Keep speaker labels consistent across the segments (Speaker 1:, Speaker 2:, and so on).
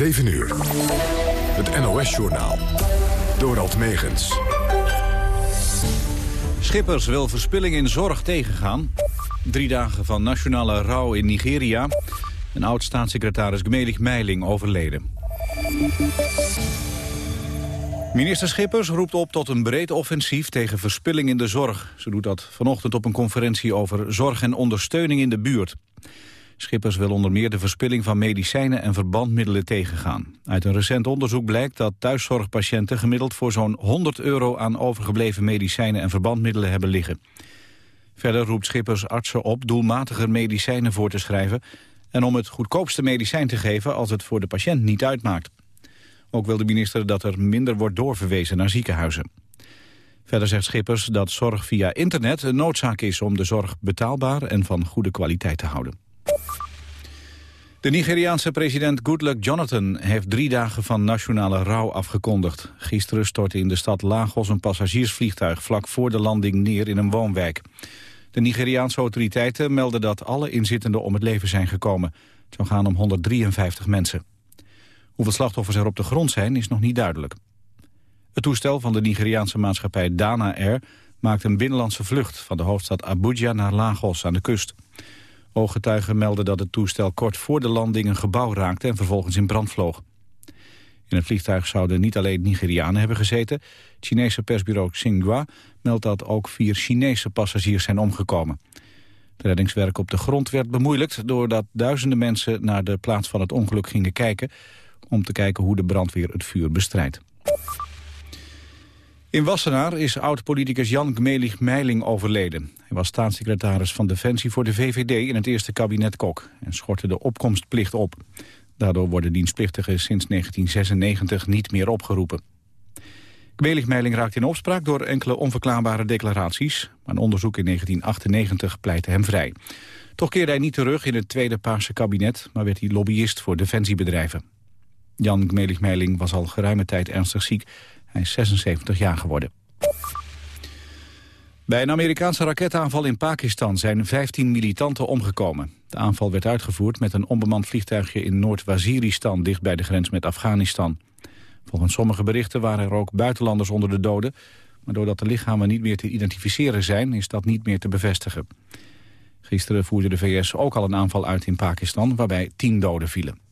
Speaker 1: 7 uur. Het NOS-journaal. Dorald Megens.
Speaker 2: Schippers wil verspilling in zorg tegengaan. Drie dagen van nationale rouw in Nigeria. Een oud-staatssecretaris Gmelig Meiling overleden. Minister Schippers roept op tot een breed offensief tegen verspilling in de zorg. Ze doet dat vanochtend op een conferentie over zorg en ondersteuning in de buurt. Schippers wil onder meer de verspilling van medicijnen en verbandmiddelen tegengaan. Uit een recent onderzoek blijkt dat thuiszorgpatiënten gemiddeld voor zo'n 100 euro aan overgebleven medicijnen en verbandmiddelen hebben liggen. Verder roept Schippers artsen op doelmatiger medicijnen voor te schrijven en om het goedkoopste medicijn te geven als het voor de patiënt niet uitmaakt. Ook wil de minister dat er minder wordt doorverwezen naar ziekenhuizen. Verder zegt Schippers dat zorg via internet een noodzaak is om de zorg betaalbaar en van goede kwaliteit te houden. De Nigeriaanse president Goodluck Jonathan heeft drie dagen van nationale rouw afgekondigd. Gisteren stortte in de stad Lagos een passagiersvliegtuig vlak voor de landing neer in een woonwijk. De Nigeriaanse autoriteiten melden dat alle inzittenden om het leven zijn gekomen. Het zou gaan om 153 mensen. Hoeveel slachtoffers er op de grond zijn is nog niet duidelijk. Het toestel van de Nigeriaanse maatschappij Dana Air maakt een binnenlandse vlucht van de hoofdstad Abuja naar Lagos aan de kust. Ooggetuigen melden dat het toestel kort voor de landing een gebouw raakte en vervolgens in brand vloog. In het vliegtuig zouden niet alleen Nigerianen hebben gezeten. Chinese persbureau Xinhua meldt dat ook vier Chinese passagiers zijn omgekomen. Het reddingswerk op de grond werd bemoeilijkt doordat duizenden mensen naar de plaats van het ongeluk gingen kijken om te kijken hoe de brandweer het vuur bestrijdt. In Wassenaar is oud-politicus Jan Gmelig Meiling overleden. Hij was staatssecretaris van Defensie voor de VVD in het eerste kabinet Kok... en schortte de opkomstplicht op. Daardoor worden dienstplichtigen sinds 1996 niet meer opgeroepen. Gmelig Meiling raakte in opspraak door enkele onverklaarbare declaraties... maar een onderzoek in 1998 pleitte hem vrij. Toch keerde hij niet terug in het tweede Paarse kabinet... maar werd hij lobbyist voor defensiebedrijven. Jan Gmelig Meiling was al geruime tijd ernstig ziek hij is 76 jaar geworden. Bij een Amerikaanse raketaanval in Pakistan zijn 15 militanten omgekomen. De aanval werd uitgevoerd met een onbemand vliegtuigje in Noord-Waziristan... dicht bij de grens met Afghanistan. Volgens sommige berichten waren er ook buitenlanders onder de doden... maar doordat de lichamen niet meer te identificeren zijn... is dat niet meer te bevestigen. Gisteren voerde de VS ook al een aanval uit in Pakistan... waarbij 10 doden vielen.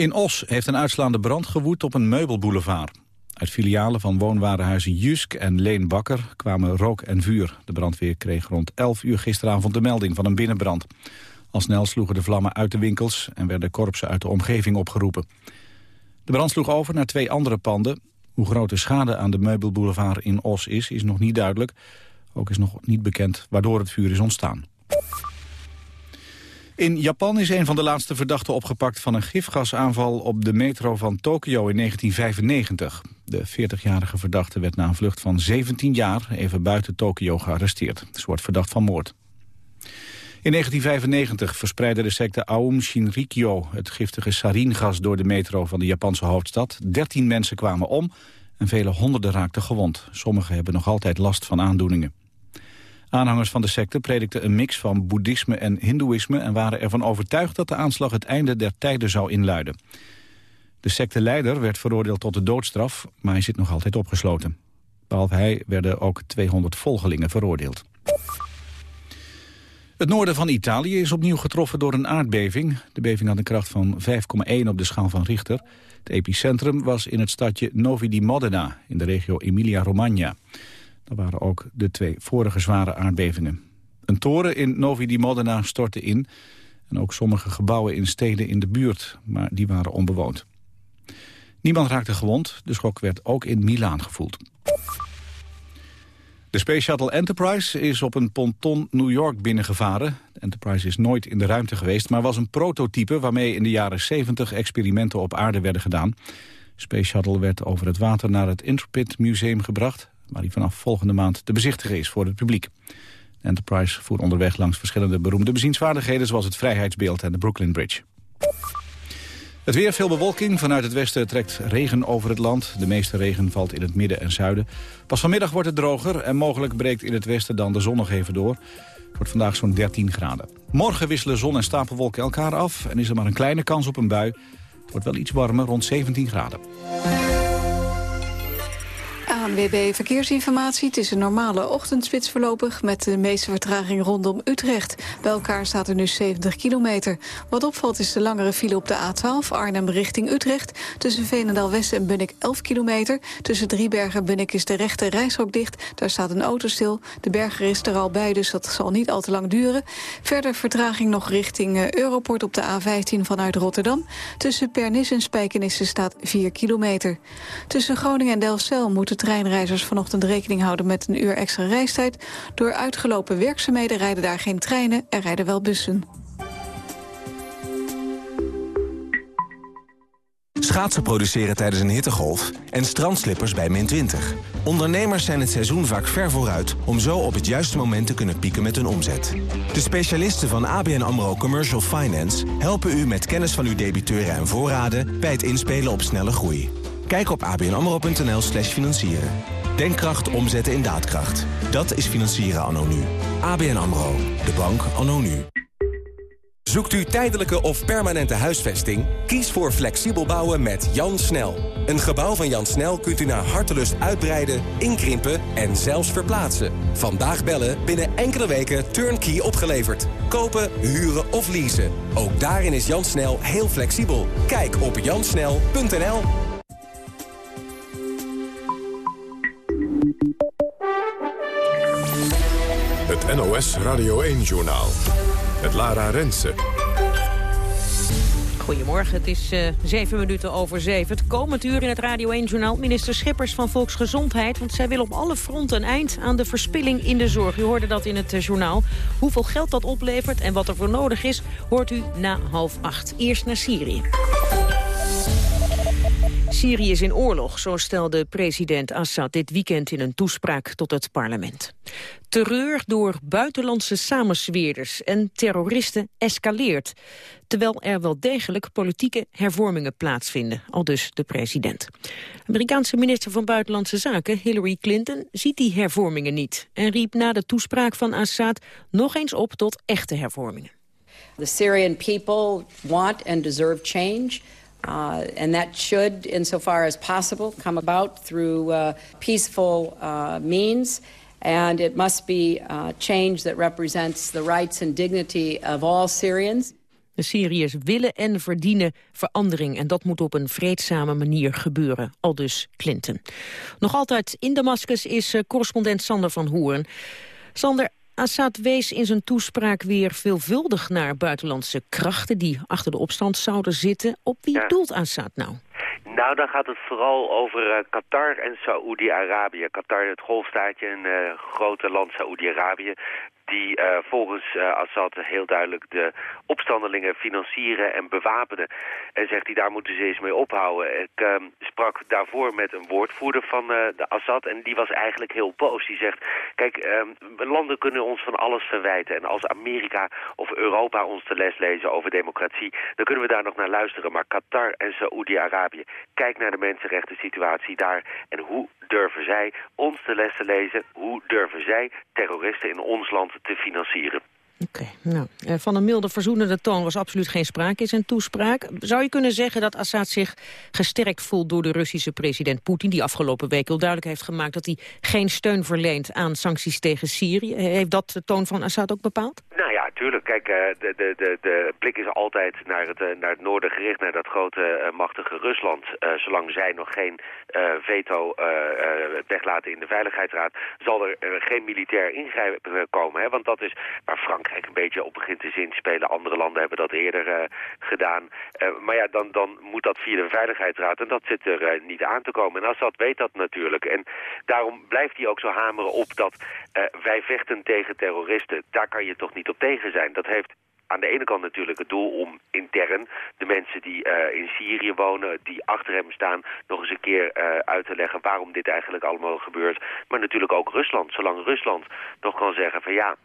Speaker 2: In Os heeft een uitslaande brand gewoed op een meubelboulevard. Uit filialen van woonwarenhuizen Jusk en Leen Bakker kwamen rook en vuur. De brandweer kreeg rond 11 uur gisteravond de melding van een binnenbrand. Al snel sloegen de vlammen uit de winkels en werden korpsen uit de omgeving opgeroepen. De brand sloeg over naar twee andere panden. Hoe groot de schade aan de meubelboulevard in Os is, is nog niet duidelijk. Ook is nog niet bekend waardoor het vuur is ontstaan. In Japan is een van de laatste verdachten opgepakt van een gifgasaanval op de metro van Tokio in 1995. De 40-jarige verdachte werd na een vlucht van 17 jaar even buiten Tokio gearresteerd. Ze wordt verdacht van moord. In 1995 verspreidde de secte Aum Shinrikyo het giftige saringas door de metro van de Japanse hoofdstad. 13 mensen kwamen om en vele honderden raakten gewond. Sommigen hebben nog altijd last van aandoeningen. Aanhangers van de secte predikten een mix van boeddhisme en hindoeïsme... en waren ervan overtuigd dat de aanslag het einde der tijden zou inluiden. De secteleider werd veroordeeld tot de doodstraf, maar hij zit nog altijd opgesloten. Behalve hij werden ook 200 volgelingen veroordeeld. Het noorden van Italië is opnieuw getroffen door een aardbeving. De beving had een kracht van 5,1 op de schaal van Richter. Het epicentrum was in het stadje Novi di Modena in de regio Emilia-Romagna. Dat waren ook de twee vorige zware aardbevingen. Een toren in Novi di Modena stortte in... en ook sommige gebouwen in steden in de buurt, maar die waren onbewoond. Niemand raakte gewond, de schok werd ook in Milaan gevoeld. De Space Shuttle Enterprise is op een ponton New York binnengevaren. De Enterprise is nooit in de ruimte geweest, maar was een prototype... waarmee in de jaren 70 experimenten op aarde werden gedaan. Space Shuttle werd over het water naar het Intrepid Museum gebracht waar hij vanaf volgende maand te bezichtigen is voor het publiek. Enterprise voert onderweg langs verschillende beroemde bezienswaardigheden... zoals het Vrijheidsbeeld en de Brooklyn Bridge. Het weer, veel bewolking. Vanuit het westen trekt regen over het land. De meeste regen valt in het midden en zuiden. Pas vanmiddag wordt het droger en mogelijk breekt in het westen dan de zon nog even door. Het wordt vandaag zo'n 13 graden. Morgen wisselen zon en stapelwolken elkaar af en is er maar een kleine kans op een bui. Het wordt wel iets warmer, rond 17 graden.
Speaker 3: ANWB Verkeersinformatie. Het is een normale ochtendspits voorlopig... met de meeste vertraging rondom Utrecht. Bij elkaar staat er nu 70 kilometer. Wat opvalt is de langere file op de A12 Arnhem richting Utrecht. Tussen Veenendaal-West en Bunnik 11 kilometer. Tussen Driebergen en is de rechte reishok dicht. Daar staat een auto stil. De berger is er al bij, dus dat zal niet al te lang duren. Verder vertraging nog richting uh, Europort op de A15 vanuit Rotterdam. Tussen Pernis en Spijkenisse staat 4 kilometer. Tussen Groningen en Delfzijl moet de treinreizigers vanochtend rekening houden met een uur extra reistijd. Door uitgelopen werkzaamheden rijden daar geen treinen, er rijden wel bussen.
Speaker 4: Schaatsen produceren tijdens een hittegolf en strandslippers bij min 20. Ondernemers zijn het seizoen vaak ver vooruit... om zo op het juiste moment te kunnen pieken met hun omzet. De specialisten van ABN AMRO Commercial Finance... helpen u met kennis van uw debiteuren en voorraden... bij het inspelen op snelle groei. Kijk op abnamro.nl slash financieren. Denkkracht omzetten in daadkracht. Dat is financieren anno nu. ABN AMRO. De bank anno nu.
Speaker 5: Zoekt u tijdelijke of permanente huisvesting? Kies voor flexibel bouwen met Jan Snel. Een gebouw van Jan Snel kunt u naar hartelust uitbreiden, inkrimpen en zelfs verplaatsen. Vandaag bellen, binnen enkele weken turnkey opgeleverd. Kopen, huren of leasen. Ook daarin is Jan Snel heel flexibel. Kijk op jansnel.nl.
Speaker 1: NOS Radio 1-journaal. Het Lara Rensen.
Speaker 6: Goedemorgen, het is uh, zeven minuten over zeven. Het komend uur in het Radio 1-journaal minister Schippers van Volksgezondheid. Want zij wil op alle fronten een eind aan de verspilling in de zorg. U hoorde dat in het uh, journaal. Hoeveel geld dat oplevert en wat er voor nodig is, hoort u na half acht. Eerst naar Syrië. Syrië is in oorlog, zo stelde president Assad dit weekend in een toespraak tot het parlement. Terreur door buitenlandse samensweerders en terroristen escaleert, terwijl er wel degelijk politieke hervormingen plaatsvinden, al dus de president. Amerikaanse minister van Buitenlandse Zaken Hillary Clinton ziet die hervormingen niet en riep na de toespraak van Assad nog eens op tot echte hervormingen.
Speaker 7: The Syrian people want and deserve change. Uh, and that should, insofar as possible, come about through uh, peaceful uh, means. And it must be uh, change that represents the rights and dignity of all Syrians.
Speaker 6: De Syriërs willen en verdienen verandering en dat moet op een vreedzame manier gebeuren, aldus Clinton. Nog altijd in Damascus is uh, correspondent Sander van Hoorn. Sander, Assad wees in zijn toespraak weer veelvuldig naar buitenlandse krachten... die achter de opstand zouden zitten. Op wie ja. doelt Assad nou?
Speaker 8: Nou, dan gaat het vooral over uh, Qatar en Saoedi-Arabië. Qatar, het golfstaatje, een uh, grote land Saoedi-Arabië die uh, volgens uh, Assad heel duidelijk de opstandelingen financieren en bewapenen. En zegt hij, daar moeten ze eens mee ophouden. Ik uh, sprak daarvoor met een woordvoerder van uh, de Assad en die was eigenlijk heel boos. Die zegt, kijk, ehm, landen kunnen ons van alles verwijten. En als Amerika of Europa ons de les lezen over democratie, dan kunnen we daar nog naar luisteren. Maar Qatar en Saoedi-Arabië, kijk naar de mensenrechten situatie daar. En hoe durven zij ons de les te lezen? Hoe durven zij terroristen in ons land te financieren.
Speaker 6: Oké, okay, nou, eh, van een milde verzoenende toon was absoluut geen sprake in zijn toespraak. Zou je kunnen zeggen dat Assad zich gesterkt voelt door de Russische president Poetin... die afgelopen week heel duidelijk heeft gemaakt dat hij geen steun verleent aan sancties tegen Syrië? Heeft dat de toon van Assad ook bepaald?
Speaker 8: Nou ja, tuurlijk. Kijk, de, de, de, de blik is altijd naar het, naar het noorden gericht, naar dat grote machtige Rusland. Zolang zij nog geen veto weglaten in de Veiligheidsraad, zal er geen militair ingrijpen komen. Hè? Want dat is waar Frankrijk een beetje op begint te zinspelen. Andere landen hebben dat eerder gedaan. maar ja, dan, dan moet dat via de Veiligheidsraad en dat zit er niet aan te komen. En Assad weet dat natuurlijk. En daarom blijft hij ook zo hameren op dat wij vechten tegen terroristen. Daar kan je toch niet op tegen zijn. Dat heeft aan de ene kant natuurlijk het doel om intern de mensen die uh, in Syrië wonen, die achter hem staan, nog eens een keer uh, uit te leggen waarom dit eigenlijk allemaal gebeurt. Maar natuurlijk ook Rusland. Zolang Rusland nog kan zeggen van ja,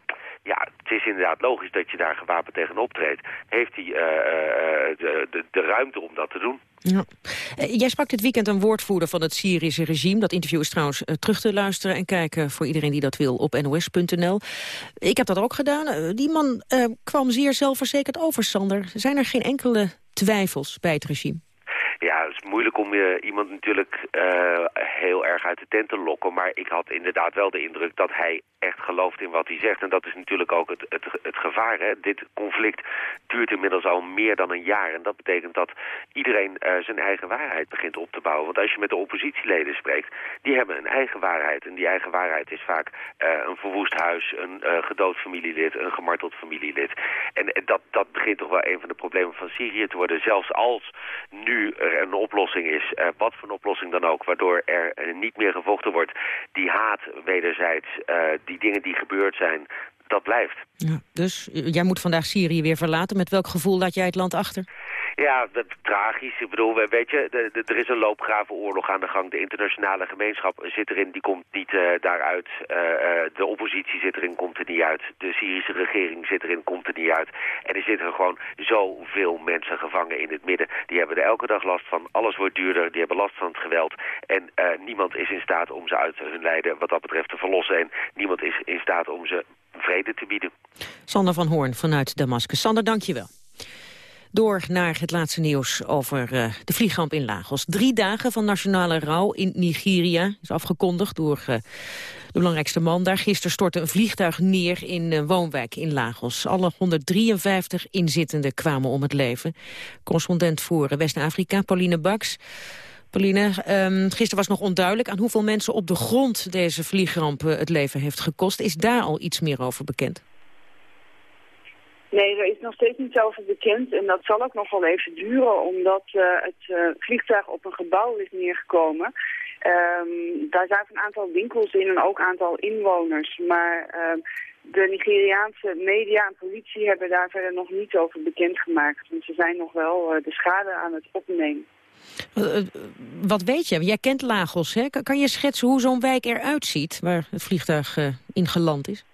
Speaker 8: ja, het is inderdaad logisch dat je daar gewapend tegen optreedt. Heeft hij uh, de, de ruimte om dat te doen.
Speaker 6: Ja. jij sprak dit weekend een woordvoerder van het Syrische regime. Dat interview is trouwens terug te luisteren en kijken voor iedereen die dat wil op nos.nl. Ik heb dat ook gedaan. die man kwam zeer zelfverzekerd over, Sander. Zijn er geen enkele twijfels bij het regime?
Speaker 8: Ja, het is moeilijk om je iemand natuurlijk uh, heel erg uit de tent te lokken. Maar ik had inderdaad wel de indruk dat hij echt gelooft in wat hij zegt. En dat is natuurlijk ook het, het, het gevaar. Hè? Dit conflict duurt inmiddels al meer dan een jaar. En dat betekent dat iedereen uh, zijn eigen waarheid begint op te bouwen. Want als je met de oppositieleden spreekt, die hebben een eigen waarheid. En die eigen waarheid is vaak een verwoest huis, een gedood familielid, een gemarteld familielid. En, en dat, dat begint toch wel een van de problemen van Syrië te worden. Zelfs als nu er een oplossing is, wat voor een oplossing dan ook, waardoor er niet meer gevochten wordt, die haat wederzijds, die dingen die gebeurd zijn, dat blijft.
Speaker 6: Ja, dus jij moet vandaag Syrië weer verlaten. Met welk gevoel laat jij het land achter?
Speaker 8: Ja, dat, tragisch. Ik bedoel, weet je, er is een loopgravenoorlog aan de gang. De internationale gemeenschap zit erin, die komt niet uh, daaruit. Uh, uh, de oppositie zit erin, komt er niet uit. De Syrische regering zit erin, komt er niet uit. En er zitten gewoon zoveel mensen gevangen in het midden. Die hebben er elke dag last van. Alles wordt duurder, die hebben last van het geweld. En niemand is in staat om ze uit hun lijden wat dat betreft te verlossen. En niemand is in staat om ze vrede te bieden.
Speaker 6: Sander van Hoorn vanuit Damascus. Sander, dank je wel. Door naar het laatste nieuws over uh, de vliegramp in Lagos. Drie dagen van nationale rouw in Nigeria is afgekondigd door uh, de belangrijkste man daar. Gisteren stortte een vliegtuig neer in een woonwijk in Lagos. Alle 153 inzittenden kwamen om het leven. Correspondent voor West-Afrika, Pauline Baks. Pauline, um, gisteren was nog onduidelijk aan hoeveel mensen op de grond deze vliegramp het leven heeft gekost. Is daar al iets meer over bekend?
Speaker 9: Nee, er is nog steeds niet over bekend en dat zal ook nog wel even duren omdat uh, het uh, vliegtuig op een gebouw is neergekomen. Um, daar zaten een aantal winkels in en ook een aantal inwoners, maar uh, de Nigeriaanse media en politie hebben daar verder nog niet over bekendgemaakt. Want ze zijn nog wel uh, de schade aan het opnemen.
Speaker 6: Wat weet je? Jij kent Lagos, hè? Kan je schetsen hoe zo'n wijk eruit ziet waar het vliegtuig in geland is?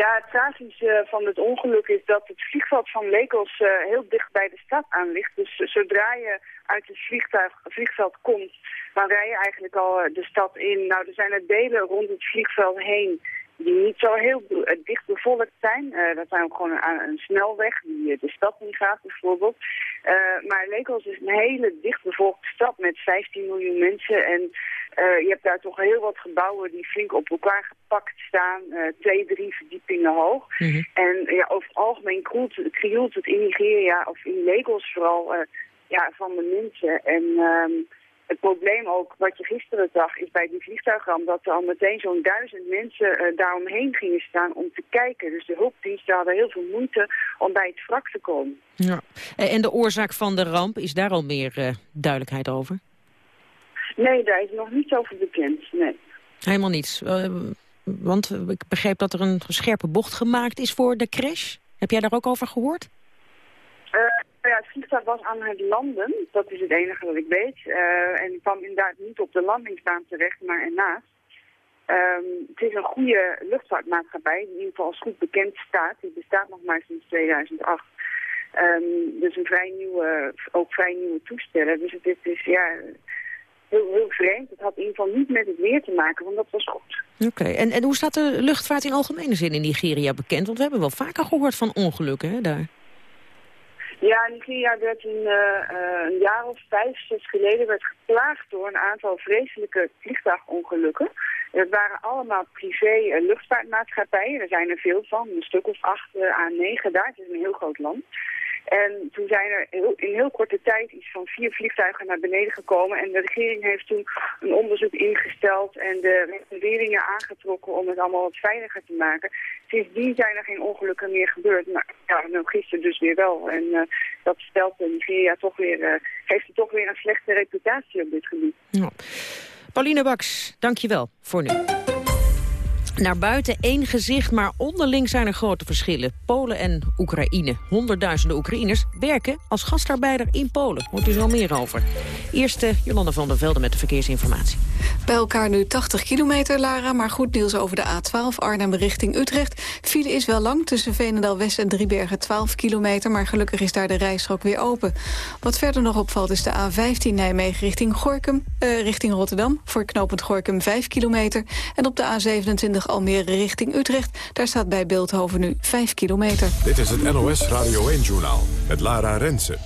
Speaker 9: Ja, het tragische van het ongeluk is dat het vliegveld van Lagos uh, heel dicht bij de stad aan ligt. Dus zodra je uit het vliegtuig, vliegveld komt, dan rij je eigenlijk al eh, de stad in. Nou, er zijn er delen rond het vliegveld heen die niet zo heel eh, dicht bevolkt zijn. Dat zijn gewoon een, een snelweg die de stad in gaat bijvoorbeeld. Maar Lagos is een hele dicht bevolkte stad met 15 miljoen mensen. En je hebt daar toch heel wat gebouwen die flink op elkaar gepakt staan. Uh, twee, drie verdiepingen hoog. Mm -hmm. En ja, over het algemeen krioelt het in Nigeria, of in Lagos vooral, ja, van de mensen. En... Um, het probleem ook, wat je gisteren zag, is bij die vliegtuigramp... dat er al meteen zo'n duizend mensen uh, daaromheen gingen staan om te kijken. Dus de hulpdiensten hadden heel veel moeite om bij het wrak te komen.
Speaker 6: Ja. En de oorzaak van de ramp, is daar al meer uh, duidelijkheid over?
Speaker 9: Nee, daar is nog niets over bekend, nee.
Speaker 6: Helemaal niets? Uh, want ik begreep dat er een scherpe bocht gemaakt is voor de crash. Heb jij daar ook over gehoord?
Speaker 9: ja, het vliegtuig was aan het landen. Dat is het enige wat ik weet. Uh, en kwam inderdaad niet op de landingsbaan terecht, maar ernaast. Um, het is een goede luchtvaartmaatschappij, die in ieder geval als goed bekend staat. Die bestaat nog maar sinds 2008. Um, dus een vrij nieuwe, ook vrij nieuwe toestellen. Dus het is, ja, heel, heel vreemd. Het had in ieder geval niet met het weer te maken, want dat was goed.
Speaker 6: Oké, en, en hoe staat de luchtvaart in algemene zin in Nigeria bekend? Want we hebben wel vaker gehoord van ongelukken hè, daar.
Speaker 9: Ja, Nigeria werd een, uh, een jaar of vijf, zes geleden werd geplaagd door een aantal vreselijke vliegtuigongelukken. Het waren allemaal privé uh, luchtvaartmaatschappijen, er zijn er veel van, een stuk of acht uh, à negen daar, het is een heel groot land. En toen zijn er in heel korte tijd iets van vier vliegtuigen naar beneden gekomen. En de regering heeft toen een onderzoek ingesteld en de reguleringen aangetrokken om het allemaal wat veiliger te maken. Sindsdien zijn er geen ongelukken meer gebeurd. Maar ja, nou, gisteren dus weer wel. En uh, dat stelt Nigeria toch weer, uh, heeft er toch weer een slechte reputatie op dit gebied. Ja.
Speaker 6: Pauline Baks, dank je wel voor nu. Naar buiten één gezicht, maar onderling zijn er grote verschillen. Polen en Oekraïne. Honderdduizenden Oekraïners werken als gastarbeider in Polen. Hoort u zo meer over. Eerst uh, Jolanda van der Velde met de verkeersinformatie.
Speaker 10: Bij elkaar nu 80 kilometer, Lara, maar goed nieuws over de A12 Arnhem richting Utrecht. File is wel lang tussen Veenendaal-West en Driebergen 12 kilometer... maar gelukkig is daar de rijstrook weer open. Wat verder nog opvalt is de A15 Nijmegen richting Gorkum, uh, richting Rotterdam... voor knooppunt Gorkum 5 kilometer. En op de A27 Almere richting Utrecht. Daar staat bij Beeldhoven nu 5 kilometer.
Speaker 1: Dit is het NOS Radio 1-journaal met Lara Rensen.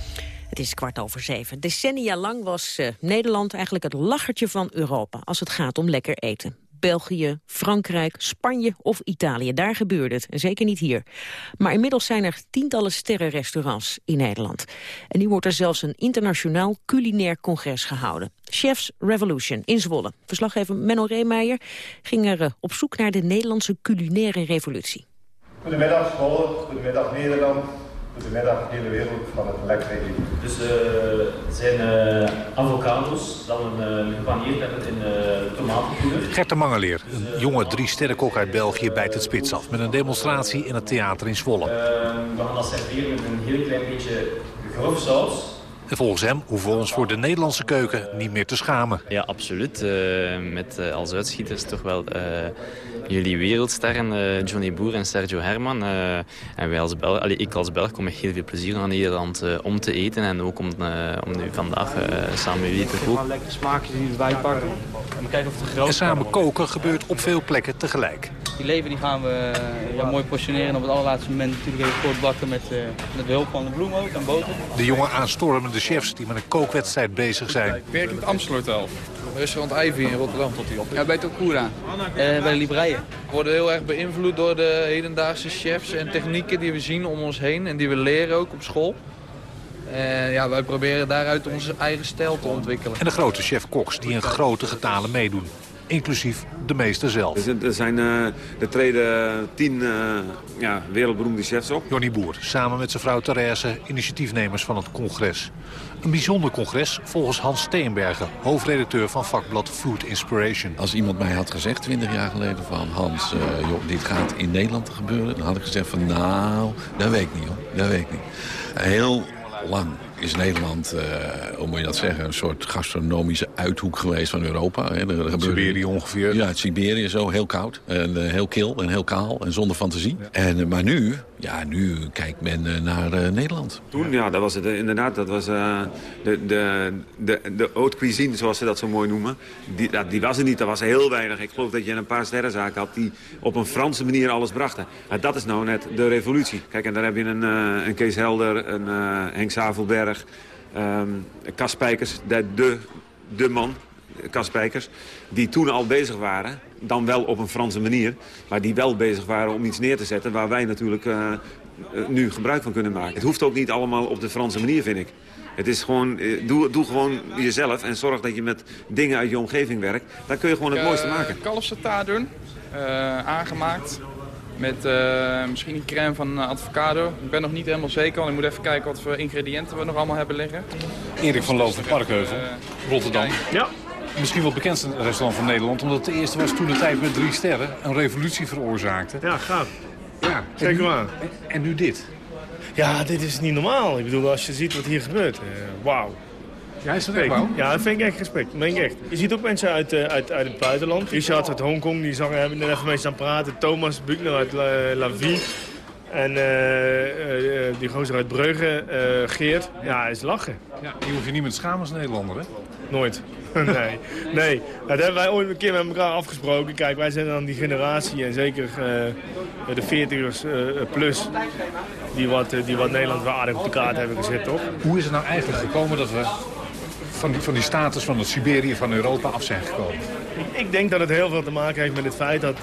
Speaker 6: Het is kwart over zeven. Decennia lang was uh, Nederland eigenlijk het lachertje van Europa... als het gaat om lekker eten. België, Frankrijk, Spanje of Italië. Daar gebeurde het, zeker niet hier. Maar inmiddels zijn er tientallen sterrenrestaurants in Nederland. En nu wordt er zelfs een internationaal culinair congres gehouden. Chefs Revolution in Zwolle. Verslaggever Menno Reemeijer ging er uh, op zoek naar de Nederlandse culinaire revolutie.
Speaker 11: Goedemiddag Zwolle, goedemiddag Nederland. Goedemiddag, hele wereld van het lekkere eten.
Speaker 12: Dus uh, het zijn uh, avocados, dan uh, gepaneerd hebben in tomatenpoeder.
Speaker 13: Gert de Mangeleer, een jonge drie-sterrenkok uit België, bijt het spits af... met een demonstratie in het theater in Zwolle.
Speaker 12: we gaan dat serveren met een heel klein beetje grof saus.
Speaker 13: En volgens hem hoeven we ons voor de Nederlandse keuken niet meer te schamen.
Speaker 14: Ja, absoluut. met als uitschieters toch wel jullie wereldsterren, uh, Johnny Boer en Sergio Herman. Uh, en wij als Belg, allee, ik als Belg kom met heel veel plezier naar Nederland uh, om te eten. En ook om, om nu vandaag samen met jullie te koken.
Speaker 15: lekker smaakjes die erbij pakken. En kijken of het
Speaker 13: En samen koken gebeurt op veel plekken tegelijk.
Speaker 15: Die leven die gaan we ja, mooi portioneren. En op het allerlaatste moment natuurlijk even kort bakken met, met behulp van de bloem ook en boter.
Speaker 13: De jonge aanstormende chefs die met een kookwedstrijd bezig zijn.
Speaker 16: Ik werk in het Amstel Hotel. Restaurant Ivy in Rotterdam tot die op.
Speaker 15: Ja, bij Tokura. Uh, bij de Libreien.
Speaker 16: We worden heel erg beïnvloed door de hedendaagse chefs en technieken die we zien om ons heen. En die we leren ook op school. En ja, wij proberen daaruit onze eigen stijl te ontwikkelen.
Speaker 13: En de grote chef-koks die in grote getalen meedoen inclusief de meester zelf.
Speaker 17: Er zijn, uh, er treden tien uh, ja, wereldberoemde chefs op.
Speaker 13: Johnny Boer, samen met zijn vrouw Therese, initiatiefnemers van het congres. Een bijzonder congres volgens Hans Steenbergen, hoofdredacteur van vakblad Food Inspiration.
Speaker 18: Als iemand mij had gezegd 20 jaar geleden van Hans, uh, joh, dit gaat in Nederland gebeuren. Dan had ik gezegd van nou, dat weet ik niet hoor, dat weet ik niet. Heel lang is Nederland, uh, hoe moet je dat zeggen, een soort gastronomische uithoek geweest van Europa. Hè.
Speaker 13: Er Siberië ongeveer.
Speaker 18: Ja, het Siberië zo, heel koud. En uh, heel kil en heel kaal en zonder fantasie. Ja. En, uh, maar nu, ja, nu kijkt men naar Nederland.
Speaker 17: Toen, ja, dat was het inderdaad. Dat was de, de, de, de haute cuisine, zoals ze dat zo mooi noemen. Die, dat, die was er niet, dat was heel weinig. Ik geloof dat je een paar sterrenzaken had die op een Franse manier alles brachten. Dat is nou net de revolutie. Kijk, en daar heb je een, een Kees Helder, een Henk Zavelberg Um, Kaspijkers, de, de, de man, Kaspijkers, die toen al bezig waren. Dan wel op een Franse manier, maar die wel bezig waren om iets neer te zetten... waar wij natuurlijk uh, nu gebruik van kunnen maken. Het hoeft ook niet allemaal op de Franse manier, vind ik. Het is gewoon, doe, doe gewoon jezelf en zorg dat je met dingen uit je omgeving werkt. Dan kun je gewoon het mooiste maken.
Speaker 16: Kalfsataar doen, uh, aangemaakt. Met uh, misschien een crème van avocado. Ik ben nog niet helemaal zeker, want ik moet even kijken wat voor ingrediënten we nog allemaal hebben liggen.
Speaker 13: Erik van Loof van Parkheuvel, uh, Rotterdam.
Speaker 16: Ja.
Speaker 13: Misschien wel het bekendste restaurant van Nederland, omdat het de eerste was toen de tijd met drie sterren een revolutie veroorzaakte.
Speaker 19: Ja, gaaf.
Speaker 13: Ja,
Speaker 19: zeker waar.
Speaker 13: En, en nu dit.
Speaker 19: Ja, dit is niet normaal. Ik bedoel, als je ziet wat hier gebeurt, uh, wauw.
Speaker 13: Ja, is dat echt wauw?
Speaker 19: Ja, dat vind ik echt respect. Dat ik echt. Je ziet ook mensen uit, uh, uit, uit het buitenland. Richard uit Hongkong, die zag, hebben er even mee staan praten. Thomas Buchner uit La, La Vie. En uh, uh, die gozer uit Brugge, Geert. Ja, is lachen.
Speaker 13: Ja, die hoef je niet met schamen als Nederlander, hè?
Speaker 19: Nooit. nee, nee. Dat hebben wij ooit een keer met elkaar afgesproken. Kijk, wij zijn dan die generatie en zeker uh, de 40ers uh, plus die wat, uh, die wat Nederland wel aardig op de kaart hebben gezet, toch?
Speaker 13: Hoe is het nou eigenlijk gekomen dat we van die, van die status van het Siberië van Europa af zijn gekomen?
Speaker 19: Ik, ik denk dat het heel veel te maken heeft met het feit dat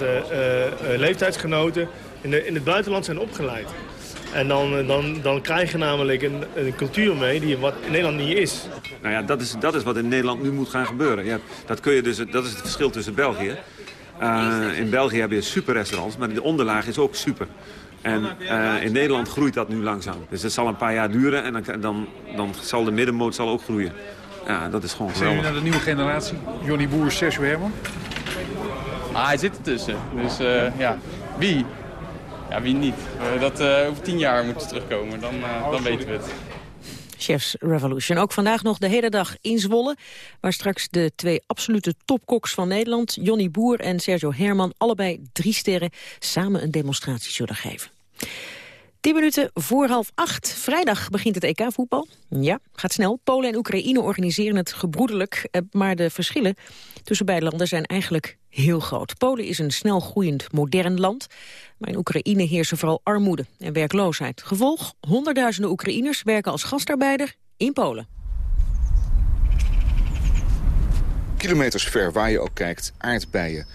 Speaker 19: leeftijdsgenoten in, de, in het buitenland zijn opgeleid. En dan, dan, dan krijg je namelijk een, een cultuur mee die wat in Nederland niet is.
Speaker 17: Nou ja, dat is, dat is wat in Nederland nu moet gaan gebeuren. Ja, dat, kun je dus, dat is het verschil tussen België. Uh, in België heb je superrestaurants, maar de onderlaag is ook super. En uh, in Nederland groeit dat nu langzaam. Dus het zal een paar jaar duren en dan, dan, dan zal de middenmoot zal ook groeien. Ja, dat is gewoon
Speaker 13: Zijn jullie naar de nieuwe generatie? Johnny Boer, Sergio Herman?
Speaker 15: Ah, hij zit ertussen. Dus uh, ja, wie? Ja, wie niet? Uh, dat uh, over tien jaar moet terugkomen, dan, dan weten we het.
Speaker 6: Chefs Revolution. Ook vandaag nog de hele dag in Zwolle... waar straks de twee absolute topkoks van Nederland... Jonny Boer en Sergio Herman, allebei drie sterren... samen een demonstratie zullen geven. 10 minuten voor half acht. Vrijdag begint het EK-voetbal. Ja, gaat snel. Polen en Oekraïne organiseren het gebroedelijk. Eh, maar de verschillen tussen beide landen zijn eigenlijk heel groot. Polen is een snel groeiend modern land. Maar in Oekraïne heersen vooral armoede en werkloosheid. Gevolg, honderdduizenden Oekraïners werken als gastarbeider in Polen.
Speaker 20: Kilometers ver waar je ook kijkt, aardbeien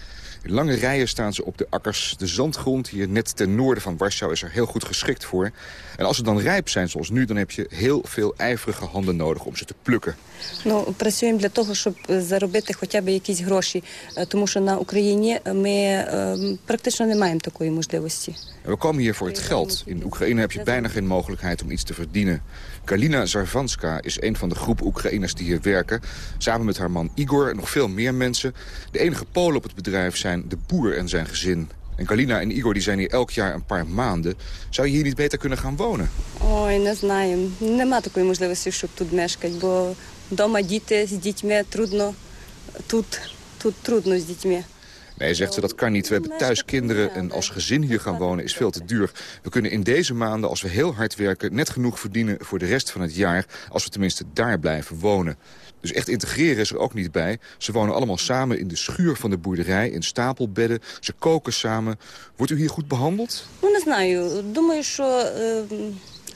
Speaker 20: in lange rijen staan ze op de akkers. De zandgrond hier net ten noorden van Warschau is er heel goed geschikt voor. En als ze dan rijp zijn zoals nu, dan heb je heel veel ijverige handen nodig om ze te plukken.
Speaker 21: Ну, працюємо для того, щоб заробити хоча б якісь гроші. Тому що на Україні ми практично не маємо такої можливості.
Speaker 20: We komen hier voor het geld. In Oekraïne heb je bijna geen mogelijkheid om iets te verdienen. Kalina Zarvanska is een van de groep Oekraïners die hier werken. Samen met haar man Igor en nog veel meer mensen. De enige Polen op het bedrijf zijn de boer en zijn gezin. En Kalina en Igor die zijn hier elk jaar een paar maanden. Zou je hier niet beter kunnen gaan wonen?
Speaker 21: Ой, не знаю. Нема такої можливості, щоб тут мешкати, бо вдома діти з дітьми трудно. Тут, тут трудно з дітьми.
Speaker 20: Nee, zegt ze, dat kan niet. We hebben thuis kinderen en als gezin hier gaan wonen is veel te duur. We kunnen in deze maanden, als we heel hard werken... net genoeg verdienen voor de rest van het jaar... als we tenminste daar blijven wonen. Dus echt integreren is er ook niet bij. Ze wonen allemaal samen in de schuur van de boerderij, in stapelbedden. Ze koken samen. Wordt u hier goed behandeld?
Speaker 21: Ну, не знаю. Думаю, що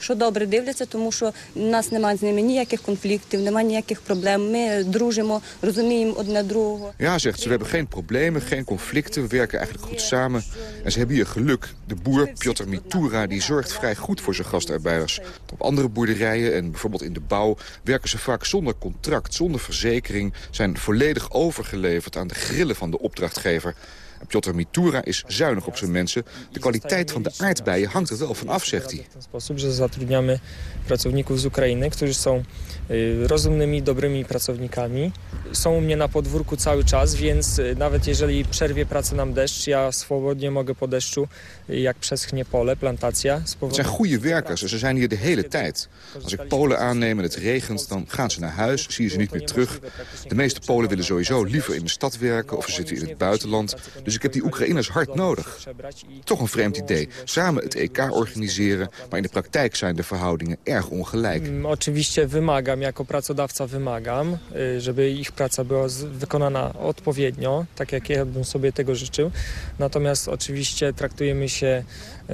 Speaker 21: що добре дивляться, тому що в нас немає з ними ніяких конфліктів, немає ніяких проблем. Ми дружимо, розуміємо одне другого.
Speaker 20: Ja, zegt ze, we hebben geen problemen, geen conflicten. We werken eigenlijk goed samen. En ze hebben hier geluk. De boer, Piotr Mitura, die zorgt vrij goed voor zijn gastarbeiders. Op andere boerderijen en bijvoorbeeld in de bouw... werken ze vaak zonder contract, zonder verzekering... zijn volledig overgeleverd aan de grillen van de opdrachtgever. Piotr Mitura is zuinig op zijn mensen. De kwaliteit van de aardbeien hangt er wel van af, zegt hij.
Speaker 22: Rozumnymi, dobrymi pracownikami. Są u mnie na podwórku cały czas, więc nawet jeżeli przerwie pracę nam deszcz, ja swobodnie mogę po deszczu, jak przeschnie pole, plantacja.
Speaker 20: Het zijn goede werkers ze zijn hier de hele tijd. Als ik Polen aanneem en het regent, dan gaan ze naar huis, zie je ze niet meer terug. De meeste Polen willen sowieso liever in de stad werken of ze zitten in het buitenland. Dus ik heb die Oekraïners hard nodig. Toch een vreemd idee. Samen het EK organiseren, maar in de praktijk zijn de verhoudingen erg ongelijk.
Speaker 22: Oczywiście wymagam, jako pracodawca wymagam, żeby ich praca była wykonana odpowiednio, tak jak ja bym sobie tego życzył. Natomiast oczywiście traktujemy się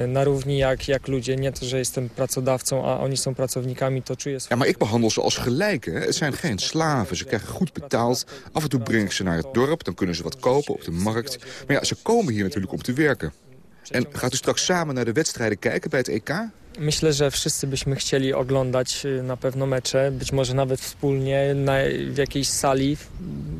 Speaker 22: na równi jak, jak ludzie. Nie to, że jestem pracodawcą, a oni są pracownikami, to czuję...
Speaker 20: Ja, maar ik behandel ze als gelijken. Het zijn geen slaven. Ze krijgen goed betaald. Af en toe breng ik ze naar het dorp. Dan kunnen ze wat kopen op de markt. Maar ja, ze komen hier natuurlijk om te werken. En gaat u straks samen naar de wedstrijden kijken bij het EK?
Speaker 22: Myślę, że wszyscy byśmy chcieli oglądać na pewno mecze, być może nawet wspólnie na, w jakiejś sali,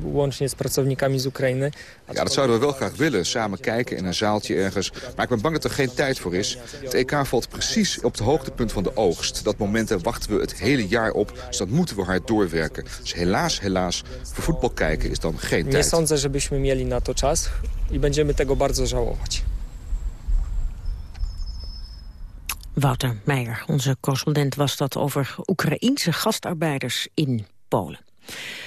Speaker 22: łącznie z pracownikami z Oekraïne.
Speaker 20: Ja, dat zouden we wel graag willen, samen kijken in een zaaltje ergens. Maar ik ben bang dat er geen tijd voor is. Het EK valt precies op het hoogtepunt van de oogst. Dat moment daar wachten we het hele jaar op, dus dat moeten we hard doorwerken. Dus helaas, helaas, voor voetbal kijken is dan geen tijd.
Speaker 22: Nie sądzę, żebyśmy mieli na to czas i będziemy tego bardzo żałować.
Speaker 6: Wouter Meijer, onze correspondent, was dat over Oekraïense gastarbeiders in Polen.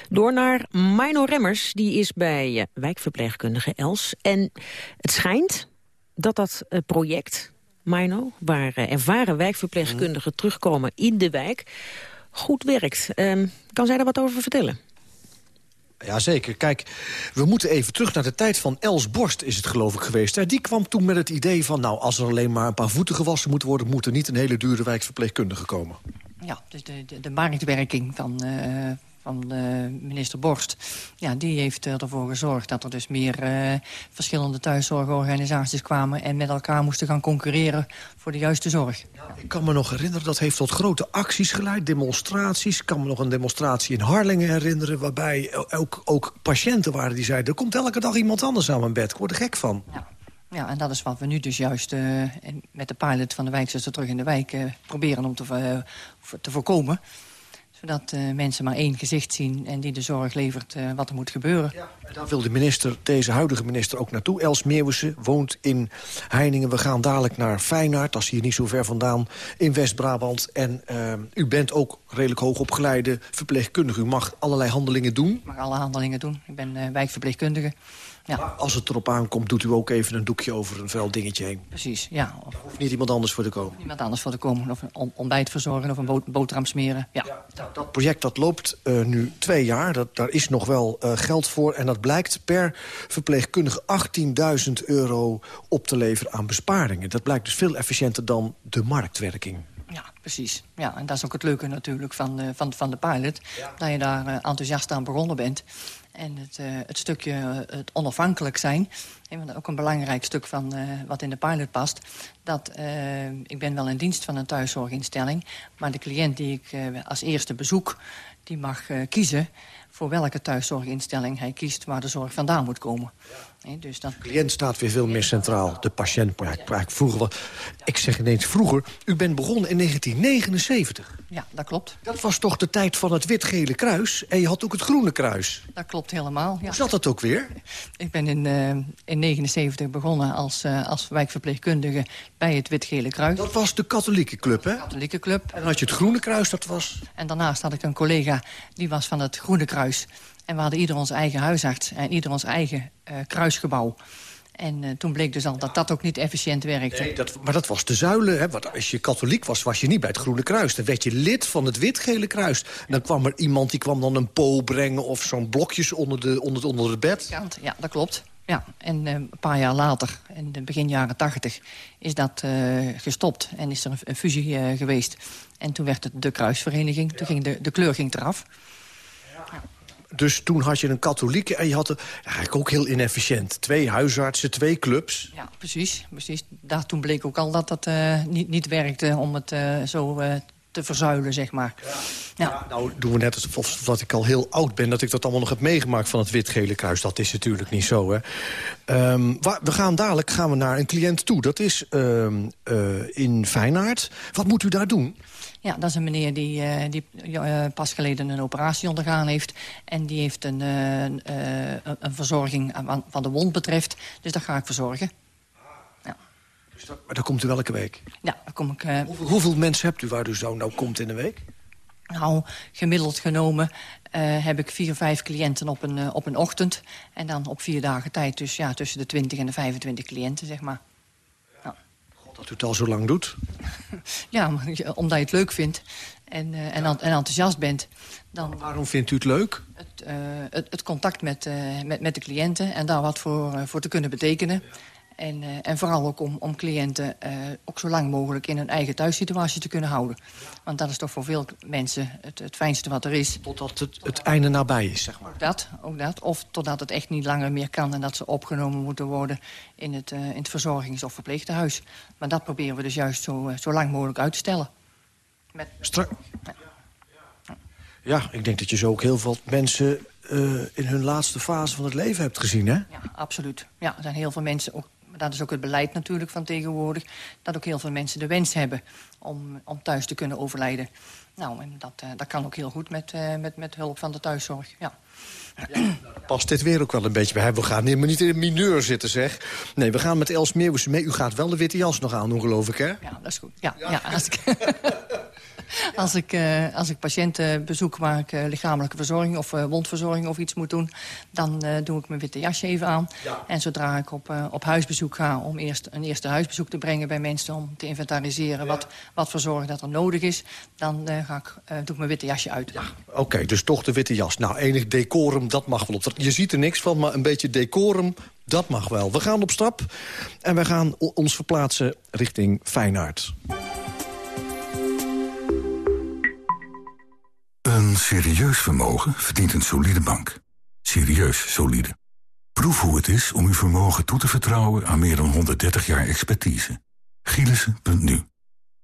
Speaker 6: Door naar Mino Remmers, die is bij wijkverpleegkundige Els. En het schijnt dat dat project, Mino, waar ervaren wijkverpleegkundigen terugkomen in de wijk, goed werkt. kan zij daar wat over vertellen?
Speaker 23: Jazeker. Kijk, we moeten even terug naar de tijd van Els Borst, is het geloof ik geweest. Die kwam toen met het idee van, nou, als er alleen maar een paar voeten gewassen moeten worden... moet er niet een hele dure wijkverpleegkundige komen.
Speaker 24: Ja, dus de, de, marktwerking van, uh, van uh, minister Borst... Ja, die heeft ervoor gezorgd dat er dus meer uh, verschillende thuiszorgorganisaties kwamen... en met elkaar moesten gaan concurreren voor de juiste zorg.
Speaker 23: Ik kan me nog herinneren, dat heeft tot grote acties geleid, demonstraties. Ik kan me nog een demonstratie in Harlingen herinneren... waarbij ook, ook patiënten waren die zeiden... er komt elke dag iemand anders aan mijn bed, ik word er gek van.
Speaker 24: Ja. Ja, en dat is wat we nu dus juist uh, met de pilot van de wijkzuster terug in de wijk... Uh, proberen om te, uh, te voorkomen. Zodat uh, mensen maar één gezicht zien en die de zorg levert uh, wat er moet gebeuren.
Speaker 23: Ja, en daar wil de minister, deze huidige minister ook naartoe. Els Meeuwissen woont in Heiningen. We gaan dadelijk naar Feyenaard, dat is hier niet zo ver vandaan, in West-Brabant. En uh, u bent ook redelijk hoog opgeleide verpleegkundige. U mag allerlei handelingen doen. Ik
Speaker 24: mag alle handelingen doen. Ik ben wijkverpleegkundige. Ja.
Speaker 23: Maar als het erop aankomt, doet u ook even een doekje over een vuil dingetje heen.
Speaker 24: Precies, ja.
Speaker 23: Of hoeft niet iemand anders voor te komen.
Speaker 24: Niemand anders voor te komen. Of een ontbijt verzorgen of een boterham smeren. Ja.
Speaker 23: ja dat project dat loopt uh, nu twee jaar. Dat, daar is nog wel uh, geld voor. En dat blijkt per verpleegkundige 18.000 euro op te leveren aan besparingen. Dat blijkt dus veel efficiënter dan de marktwerking.
Speaker 24: Ja, precies. Ja, en dat is ook het leuke natuurlijk van, uh, van, van de pilot. Ja. Dat je daar enthousiast aan begonnen bent. En het, uh, het stukje het onafhankelijk zijn. Ook een belangrijk stuk van wat in de pilot past. Dat ik ben wel in dienst van een thuiszorginstelling. Maar de cliënt die ik als eerste bezoek, die mag kiezen voor welke thuiszorginstelling hij kiest... waar de zorg vandaan moet komen.
Speaker 23: Dus dan... De cliënt staat weer veel meer centraal. De patiënt, ik, vroeger, ik zeg ineens vroeger, u bent begonnen in 1979.
Speaker 24: Ja, dat klopt.
Speaker 23: Dat was toch de tijd van het wit-gele kruis? En je had ook het groene kruis.
Speaker 24: Dat klopt helemaal, ja.
Speaker 23: Hoe zat dat ook weer?
Speaker 24: Ik ben in 1979 uh, begonnen als, uh, als wijkverpleegkundige bij het wit-gele kruis.
Speaker 23: Dat was de katholieke club, hè? De
Speaker 24: katholieke club.
Speaker 23: En dan had je het groene kruis, dat was...
Speaker 24: En daarnaast had ik een collega, die was van het groene kruis. En we hadden ieder ons eigen huisarts en ieder ons eigen uh, kruisgebouw. En uh, toen bleek dus al dat dat ook niet efficiënt werkte.
Speaker 23: Nee, dat, maar dat was de zuilen. Hè? Want als je katholiek was, was je niet bij het Groene Kruis. Dan werd je lid van het Wit-Gele Kruis. En dan kwam er iemand die kwam dan een po brengen... of zo'n blokjes onder, de, onder, onder het bed.
Speaker 24: Ja, dat klopt. Ja, en uh, een paar jaar later, in de begin jaren tachtig, is dat uh, gestopt. En is er een, een fusie geweest. En toen werd het de kruisvereniging. Toen ging de, de kleur ging eraf.
Speaker 23: Dus toen had je een katholieke en je had er, eigenlijk ook heel inefficiënt. Twee huisartsen, twee clubs.
Speaker 24: Ja, precies. precies. Daar, toen bleek ook al dat dat uh, niet, niet werkte om het uh, zo uh, te verzuilen, zeg maar. Ja.
Speaker 23: Ja. nou doen we net alsof dat ik al heel oud ben... dat ik dat allemaal nog heb meegemaakt van het wit-gele kruis. Dat is natuurlijk niet zo, hè. Um, we gaan dadelijk gaan we naar een cliënt toe. Dat is um, in Feyenaard. Wat moet u daar doen?
Speaker 24: Ja, dat is een meneer die, uh, die uh, pas geleden een operatie ondergaan heeft. En die heeft een, uh, een verzorging van de wond betreft. Dus dat ga ik verzorgen.
Speaker 23: Ja. Dus dat, maar daar komt u welke week?
Speaker 24: Ja, daar kom ik...
Speaker 23: Hoeveel, hoeveel, mensen hebt u waar u zo nou komt in een week?
Speaker 24: Nou, gemiddeld genomen heb ik vier, vijf cliënten op een, op een ochtend. En dan op vier dagen tijd dus ja, tussen de 20 en de 25 cliënten, zeg maar
Speaker 23: dat u het al zo lang doet?
Speaker 24: Ja, omdat je het leuk vindt en, uh, en, en, enthousiast bent. Dan
Speaker 23: Waarom vindt u het leuk?
Speaker 24: Het, uh, het, het contact met, uh, met, met de cliënten en daar wat voor, voor te kunnen betekenen. En, uh, en vooral ook om, om cliënten uh, ook zo lang mogelijk in hun eigen thuissituatie te kunnen houden. Want dat is toch voor veel mensen het, het fijnste wat er is.
Speaker 23: Totdat het, het einde nabij is, zeg maar.
Speaker 24: Ook dat, ook dat. Of totdat het echt niet langer meer kan... en dat ze opgenomen moeten worden in het, uh, in het verzorgings- of verpleegtehuis. Maar dat proberen we dus juist zo, zo lang mogelijk uit te stellen.
Speaker 23: Met... Strak... Ja. ja, ik denk dat je zo ook heel veel mensen... in hun laatste fase van het leven hebt gezien, hè?
Speaker 24: Ja, absoluut. Ja, er zijn heel veel mensen, ook dat is ook het beleid natuurlijk van tegenwoordig... dat ook heel veel mensen de wens hebben om, om thuis te kunnen overlijden. Nou, en dat, uh, dat kan ook heel goed met, uh, met, met hulp van de thuiszorg, ja.
Speaker 23: ja past dit weer ook wel een beetje bij. We gaan niet, niet in een mineur zitten, zeg. Nee, we gaan met Els Meeuwissen mee. U gaat wel de witte jas nog aan doen, geloof ik, hè?
Speaker 24: Ja, dat is goed. Ja, ja. ja als ik... als ik, uh, als ik patiënten bezoek waar ik uh, lichamelijke verzorging of uh, wondverzorging of iets moet doen, dan doe ik mijn witte jasje even aan. Ja. En zodra ik op, op huisbezoek ga om eerst een eerste huisbezoek te brengen bij mensen om te inventariseren ja. wat, wat voor zorg dat er nodig is, dan ga ik, doe ik mijn witte jasje uit. Ja.
Speaker 23: Oké, okay, dus toch de witte jas. Nou, enig decorum, dat mag wel op. Je ziet er niks van, maar een beetje decorum, dat mag wel. We gaan op stap en we gaan ons verplaatsen richting Feyenaard.
Speaker 25: Een serieus vermogen verdient een solide bank. Serieus solide. Proef hoe het is om uw vermogen toe te vertrouwen aan meer dan 130 jaar expertise. Gielissen.nu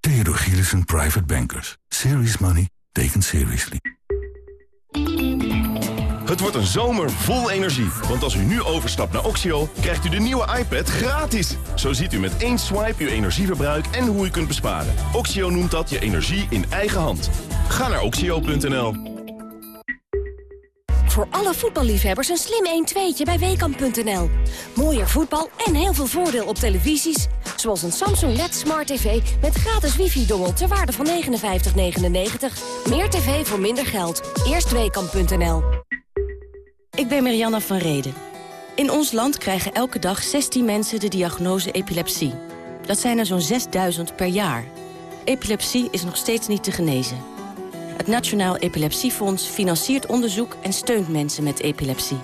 Speaker 25: Theodor Gielissen Private Bankers. Serious money taken seriously.
Speaker 26: Het wordt een zomer vol energie. Want als u nu overstapt naar Oxio, krijgt u de nieuwe iPad gratis. Zo ziet u met één swipe uw energieverbruik en hoe u kunt besparen. Oxio noemt dat je energie in eigen hand.
Speaker 4: Ga naar oxio.nl.
Speaker 27: Voor alle voetballiefhebbers een slim 1-2'tje bij Weekamp.nl. Mooier voetbal en heel veel voordeel op televisies. Zoals een Samsung LED Smart TV met gratis wifi-dongel ter waarde van 59,99. Meer tv voor minder geld. Eerst Weekamp.nl.
Speaker 28: Ik ben Marianne van Reden. In ons land krijgen elke dag 16 mensen de diagnose epilepsie. Dat zijn er zo'n 6000 per jaar. Epilepsie is nog steeds niet te genezen. Het Nationaal Epilepsiefonds financiert onderzoek en steunt mensen met epilepsie.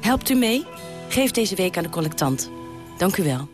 Speaker 28: Helpt u mee? Geef deze week aan de collectant. Dank u wel.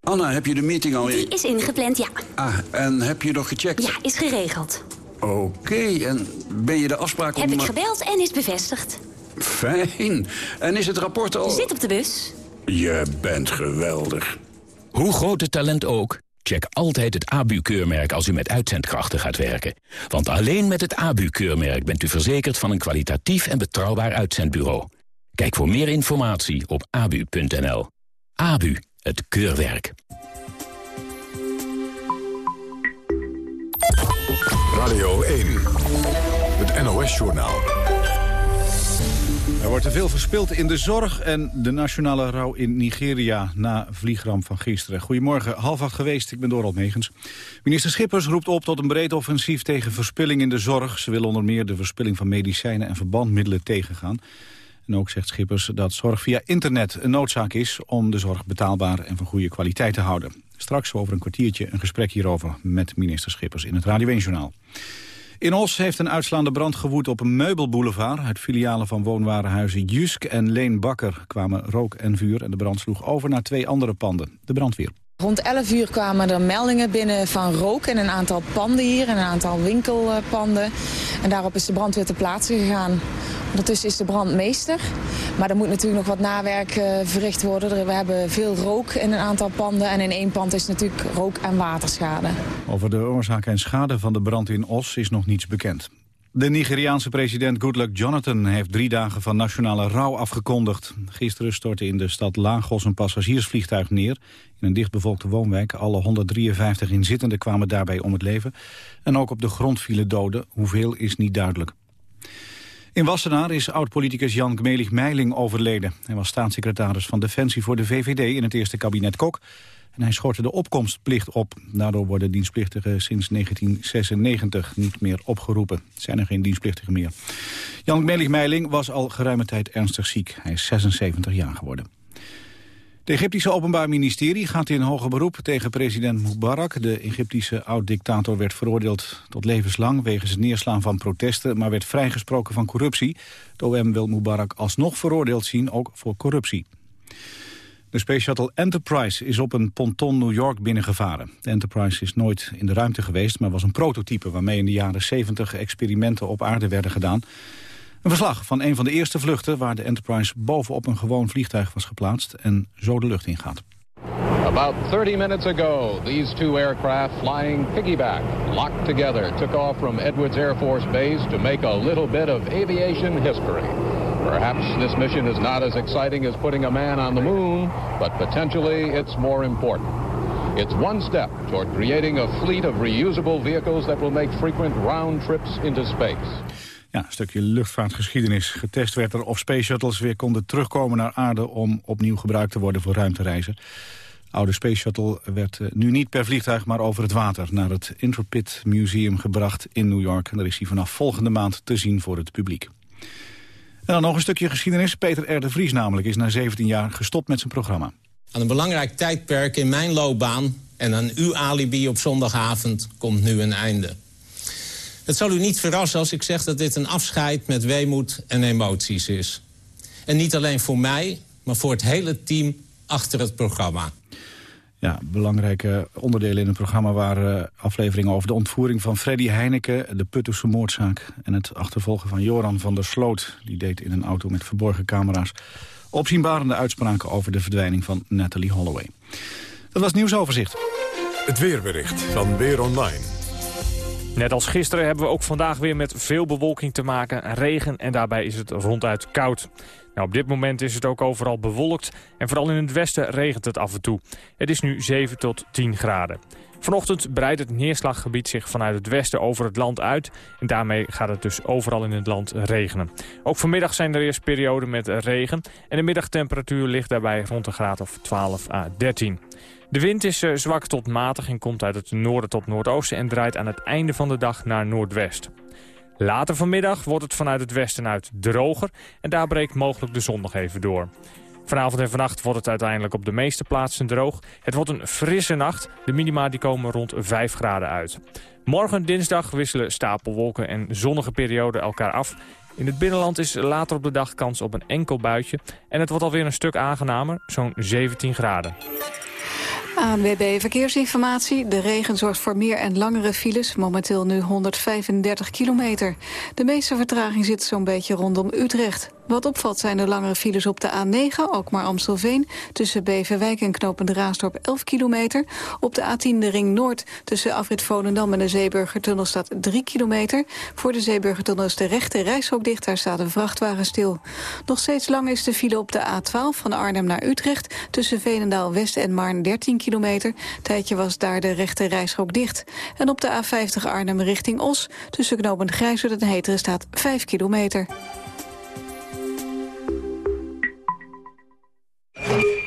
Speaker 25: Anna, heb je de meeting al...
Speaker 29: Die is ingepland, ja.
Speaker 25: Ah, en heb je nog gecheckt?
Speaker 29: Ja, is geregeld.
Speaker 25: Oké, en ben je de afspraak om...
Speaker 29: Heb ik gebeld en is bevestigd.
Speaker 25: Fijn. En is het rapport al...
Speaker 29: Zit op de bus.
Speaker 25: Je bent geweldig.
Speaker 30: Hoe groot het talent ook, check altijd het ABU-keurmerk als u met uitzendkrachten gaat werken. Want alleen met het ABU-keurmerk bent u verzekerd van een kwalitatief en betrouwbaar uitzendbureau. Kijk voor meer informatie op abu.nl. ABU, het keurwerk.
Speaker 1: Radio 1, het NOS-journaal.
Speaker 2: Er wordt te veel verspild in de zorg en de nationale rouw in Nigeria na vliegramp van gisteren. Goedemorgen, half acht geweest, ik ben Dorald Megens. Minister Schippers roept op tot een breed offensief tegen verspilling in de zorg. Ze wil onder meer de verspilling van medicijnen en verbandmiddelen tegengaan. En ook zegt Schippers dat zorg via internet een noodzaak is om de zorg betaalbaar en van goede kwaliteit te houden. Straks over een kwartiertje een gesprek hierover met minister Schippers in het Radio 1 Journaal. In Os heeft een uitslaande brand gewoed op een meubelboulevard. Uit filialen van woonwarenhuizen Jusk en Leen Bakker kwamen rook en vuur... en de brand sloeg over naar twee andere panden. De brandweer.
Speaker 31: Rond 11 uur kwamen er meldingen binnen van rook in een aantal panden hier, een aantal winkelpanden. En daarop is de brandweer ter plaatse gegaan. Ondertussen is de brandmeester, maar er moet natuurlijk nog wat nawerk uh, verricht worden. We hebben veel rook in een aantal panden en in één pand is natuurlijk rook- en waterschade.
Speaker 2: Over de oorzaak en schade van de brand in Os is nog niets bekend. De Nigeriaanse president Goodluck Jonathan heeft drie dagen van nationale rouw afgekondigd. Gisteren stortte in de stad Lagos een passagiersvliegtuig neer. In een dichtbevolkte woonwijk. Alle 153 inzittenden kwamen daarbij om het leven. En ook op de grond vielen doden. Hoeveel is niet duidelijk. In Wassenaar is oud-politicus Jan Gmelig Meiling overleden. Hij was staatssecretaris van Defensie voor de VVD in het eerste kabinet Kok. Hij schortte de opkomstplicht op. Daardoor worden dienstplichtigen sinds 1996 niet meer opgeroepen. Zijn er geen dienstplichtigen meer. Jan Gmelig Meiling was al geruime tijd ernstig ziek. Hij is 76 jaar geworden. Het Egyptische Openbaar Ministerie gaat in hoger beroep tegen president Mubarak. De Egyptische oud-dictator werd veroordeeld tot levenslang... wegens het neerslaan van protesten, maar werd vrijgesproken van corruptie. De OM wil Mubarak alsnog veroordeeld zien, ook voor corruptie. De Space Shuttle Enterprise is op een ponton New York binnengevaren. De Enterprise is nooit in de ruimte geweest, maar was een prototype... waarmee in de jaren 70 experimenten op aarde werden gedaan. Een verslag van een van de eerste vluchten... waar de Enterprise bovenop een gewoon vliegtuig was geplaatst... en zo de lucht ingaat.
Speaker 32: About 30 minutes ago, these two aircraft flying piggyback, locked together, took off from Edwards Air Force Base to make a little bit of aviation history. Perhaps this mission is not as exciting as putting a man on the moon, but potentially it's more important. It's one step toward creating a fleet of reusable vehicles that will make frequent round trips into space.
Speaker 2: Ja, een stukje luchtvaartgeschiedenis. Getest werd er of space shuttles weer konden terugkomen naar aarde... om opnieuw gebruikt te worden voor ruimtereizen. De oude space shuttle werd eh, nu niet per vliegtuig, maar over het water... naar het Intrepid Museum gebracht in New York. En daar is hij vanaf volgende maand te zien voor het publiek. En dan nog een stukje geschiedenis. Peter R. de Vries namelijk is na 17 jaar gestopt met zijn programma.
Speaker 33: Aan een belangrijk tijdperk in mijn loopbaan... en aan uw alibi op zondagavond komt nu een einde. Het zal u niet verrassen als ik zeg dat dit een afscheid met weemoed en emoties is. En niet alleen voor mij, maar voor het hele team achter het programma.
Speaker 34: Ja, belangrijke onderdelen in het programma waren afleveringen over de ontvoering van Freddy Heineken, de Puttusse moordzaak en het achtervolgen van Joran van der Sloot. Die deed in een auto met verborgen camera's opzienbarende uitspraken over de verdwijning van Natalie Holloway. Dat was het nieuwsoverzicht.
Speaker 1: Het weerbericht van Weer Online.
Speaker 35: Net als gisteren hebben we ook vandaag weer met veel bewolking te maken, regen en daarbij is het ronduit koud. Nou, op dit moment is het ook overal bewolkt en vooral in het westen regent het af en toe. Het is nu 7 tot 10 graden. Vanochtend breidt het neerslaggebied zich vanuit het westen over het land uit. En daarmee gaat het dus overal in het land regenen. Ook vanmiddag zijn er eerst perioden met regen. En de middagtemperatuur ligt daarbij rond een graad of 12 à 13. De wind is eh, zwak tot matig en komt uit het noorden tot noordoosten... en draait aan het einde van de dag naar noordwest. Later vanmiddag wordt het vanuit het westen uit droger... en daar breekt mogelijk de zon nog even door. Vanavond en vannacht wordt het uiteindelijk op de meeste plaatsen droog. Het wordt een frisse nacht. De minima die komen rond 5 graden uit. Morgen dinsdag wisselen stapelwolken en zonnige perioden elkaar af. In het binnenland is later op de dag kans op een enkel buitje. En het wordt alweer een stuk aangenamer, zo'n 17 graden.
Speaker 3: ANWB Verkeersinformatie. De regen zorgt voor meer en langere files. Momenteel nu 135 kilometer. De meeste vertraging zit zo'n beetje rondom Utrecht. Wat opvalt zijn de langere files op de A9, ook maar Amstelveen... tussen Beverwijk en Knopend Raasdorp 11 kilometer. Op de A10 de Ring Noord tussen Afrit Volendam en de Zeeburgertunnel staat 3 kilometer. Voor de Zeeburgertunnel is de rechte reishok dicht, daar staat een vrachtwagen stil. Nog steeds lang is de file op de A12 van Arnhem naar Utrecht... tussen Veenendaal West en Maarn 13 kilometer. Tijdje was daar de rechte reishok dicht. En op de A50 Arnhem richting Os tussen Knopend Grijswerd en Heteren staat 5 kilometer.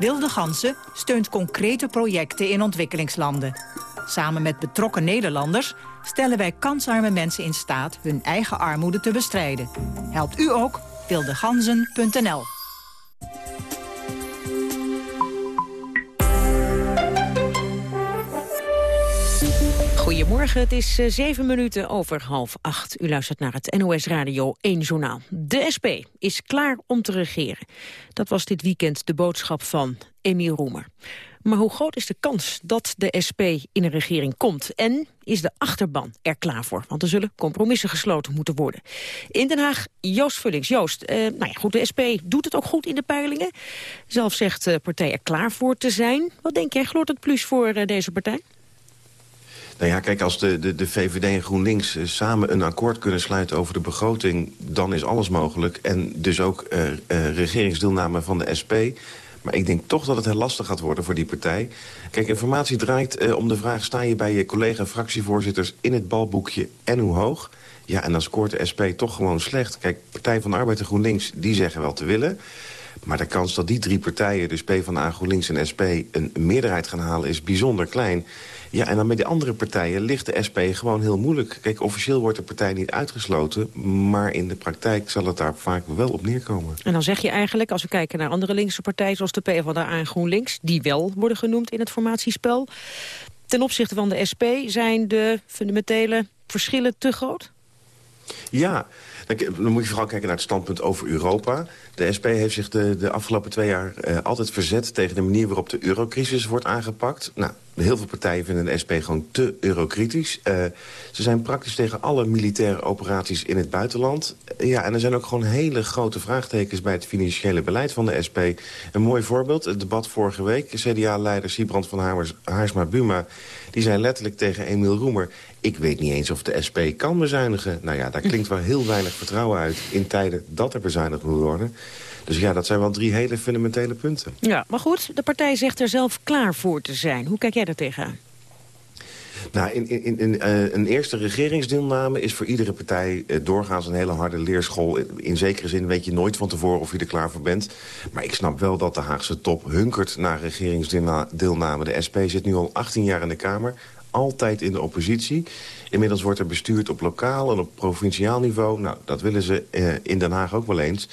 Speaker 36: Wilde Gansen steunt concrete projecten in ontwikkelingslanden. Samen met betrokken Nederlanders stellen wij kansarme mensen in staat hun eigen armoede te bestrijden. Helpt u ook? wildeganzen.nl
Speaker 6: Goedemorgen, het is uh, zeven minuten over half acht. U luistert naar het NOS Radio 1 Journaal. De SP is klaar om te regeren. Dat was dit weekend de boodschap van Emiel Roemer. Maar hoe groot is de kans dat de SP in een regering komt? En is de achterban er klaar voor? Want er zullen compromissen gesloten moeten worden. In Den Haag, Joost Vullings. Joost, eh, nou ja, goed, de SP doet het ook goed in de peilingen. Zelf zegt de partij er klaar voor te zijn. Wat denk jij, gloort het plus voor deze partij?
Speaker 37: Nou ja, kijk, als de, de, de VVD en GroenLinks uh, samen een akkoord kunnen sluiten over de begroting... dan is alles mogelijk. En dus ook uh, uh, regeringsdeelname van de SP. Maar ik denk toch dat het heel lastig gaat worden voor die partij. Kijk, informatie draait om de vraag... sta je bij je collega-fractievoorzitters in het balboekje en hoe hoog? Ja, en dan scoort de SP toch gewoon slecht. Kijk, Partij van de Arbeid en GroenLinks, die zeggen wel te willen... Maar de kans dat die drie partijen, dus PvdA, GroenLinks en SP... een meerderheid gaan halen is bijzonder klein. Ja, en dan met die andere partijen ligt de SP gewoon heel moeilijk. Kijk, officieel wordt de partij niet uitgesloten... maar in de praktijk zal het daar vaak wel op neerkomen.
Speaker 6: En dan zeg je eigenlijk, als we kijken naar andere linkse partijen... zoals de PvdA en GroenLinks, die wel worden genoemd in het formatiespel... ten opzichte van de SP zijn de fundamentele verschillen te groot?
Speaker 37: Ja, dan moet je vooral kijken naar het standpunt over Europa. De SP heeft zich de, de afgelopen twee jaar uh, altijd verzet tegen de manier waarop de eurocrisis wordt aangepakt. Nou, heel veel partijen vinden de SP gewoon te eurokritisch. Uh, ze zijn praktisch tegen alle militaire operaties in het buitenland. ja, en er zijn ook gewoon hele grote vraagtekens... bij het financiële beleid van de SP. Een mooi voorbeeld, het debat vorige week. CDA-leider Siebrand van Haarsma-Buma... die zei letterlijk tegen Emiel Roemer... ik weet niet eens of de SP kan bezuinigen. Nou ja, daar klinkt wel heel weinig vertrouwen uit... in tijden dat er bezuinigd moet worden... Dus ja, dat zijn wel drie hele fundamentele punten.
Speaker 6: Ja, maar goed, de partij zegt er zelf klaar voor te zijn. Hoe kijk jij daar tegenaan?
Speaker 37: Nou, in, in, in uh, een eerste regeringsdeelname is voor iedere partij uh, doorgaans een hele harde leerschool. In zekere zin weet je nooit van tevoren of je er klaar voor bent. Maar ik snap wel dat de Haagse top hunkert naar regeringsdeelname. De SP zit nu al 18 jaar in de Kamer altijd in de oppositie. Inmiddels wordt er bestuurd op lokaal en op provinciaal niveau. Nou, dat willen ze eh, in Den Haag ook wel eens.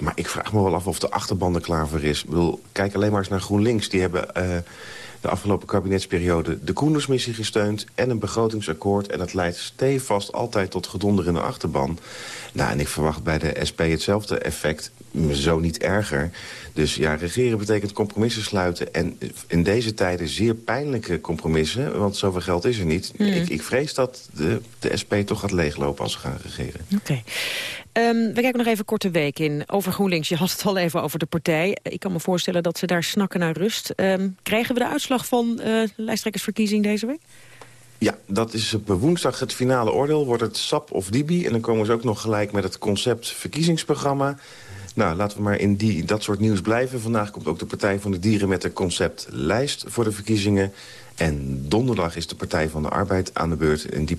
Speaker 37: Maar ik vraag me wel af of de achterban er klaar voor is. Ik kijk alleen maar eens naar GroenLinks. Die hebben... Uh, de afgelopen kabinetsperiode de Koendersmissie gesteund... en een begrotingsakkoord. En dat leidt stevast altijd tot gedonder in de achterban. Nou, en ik verwacht bij de SP hetzelfde effect, zo niet erger. Dus ja, regeren betekent compromissen sluiten. En in deze tijden zeer pijnlijke compromissen, want zoveel geld is er niet. Hmm. Ik, ik, vrees dat de, de SP toch gaat leeglopen als ze gaan regeren.
Speaker 6: Oké. Ehm, we kijken nog even korte week in. Over GroenLinks, je had het al even over de partij. Ik kan me voorstellen dat ze daar snakken naar rust. Um, krijgen we de uitslag van uh, de lijsttrekkersverkiezing deze week?
Speaker 37: Ja, dat is op woensdag het finale oordeel. Wordt het SAP of DIBI. En dan komen ze ook nog gelijk met het concept verkiezingsprogramma. Nou, laten we maar in die, dat soort nieuws blijven. Vandaag komt ook de Partij van de Dieren met de conceptlijst voor de verkiezingen. En donderdag is de Partij van de Arbeid aan de beurt. En die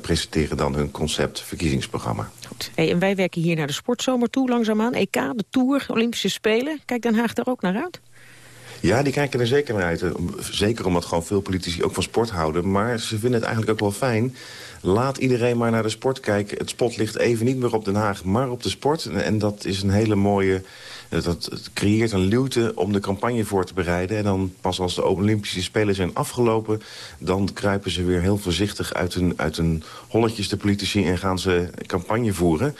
Speaker 37: presenteren dan hun concept verkiezingsprogramma.
Speaker 6: Goed. Hey, en wij werken hier naar de sportzomer toe langzaamaan. EK, de Tour, Olympische Spelen. Kijkt Den Haag daar ook naar uit?
Speaker 37: Ja, die kijken er zeker naar uit. Zeker omdat gewoon veel politici ook van sport houden. Maar ze vinden het eigenlijk ook wel fijn Laat iedereen maar naar de sport kijken. Het spot ligt even niet meer op Den Haag, maar op de sport. En dat is een hele mooie... Dat creëert een luwte om de campagne voor te bereiden. En dan pas als de Olympische Spelen zijn afgelopen... dan kruipen ze weer heel voorzichtig uit hun, uit hun holletjes, de politici... en gaan ze campagne voeren.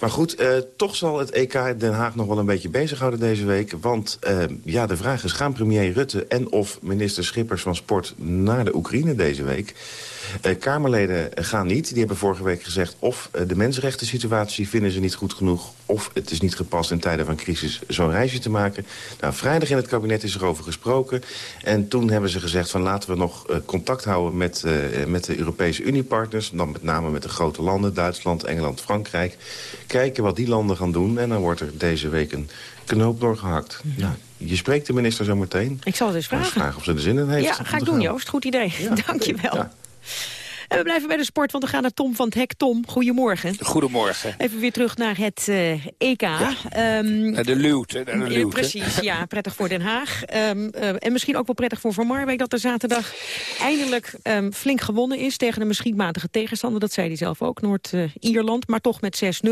Speaker 37: Maar goed, eh, toch zal het EK Den Haag nog wel een beetje bezighouden deze week. Want eh, ja, de vraag is, gaan premier Rutte en of minister Schippers van Sport... naar de Oekraïne deze week... Uh, Kamerleden gaan niet. Die hebben vorige week gezegd... of uh, de mensenrechten situatie vinden ze niet goed genoeg... of het is niet gepast in tijden van crisis zo'n reisje te maken. Nou, vrijdag in het kabinet is er over gesproken. En toen hebben ze gezegd van laten we nog uh, contact houden... Met, met de Europese Uniepartners. Dan met name met de grote landen. Duitsland, Engeland, Frankrijk. Kijken wat die landen gaan doen. En dan wordt er deze week een knoop doorgehakt. Ja. je spreekt de minister zo meteen.
Speaker 6: Ik zal het eens vragen.
Speaker 37: vragen of ze er zin in heeft.
Speaker 6: Ja, ga ik doen, Joost. Goed idee. Ja. Dank je wel. Ja. En we blijven bij de sport, want we gaan naar Tom van het Hek. Tom, goedemorgen.
Speaker 38: Goedemorgen.
Speaker 6: Even weer terug naar het uh, EK. Ja.
Speaker 38: Um, de luwte.
Speaker 6: Precies, ja. Prettig voor Den Haag. Um, uh, en misschien ook wel prettig voor Van Marwijk... dat er zaterdag eindelijk um, flink gewonnen is... tegen een misschien matige tegenstander. Dat zei hij zelf ook, Noord-Ierland. Maar toch met 6-0.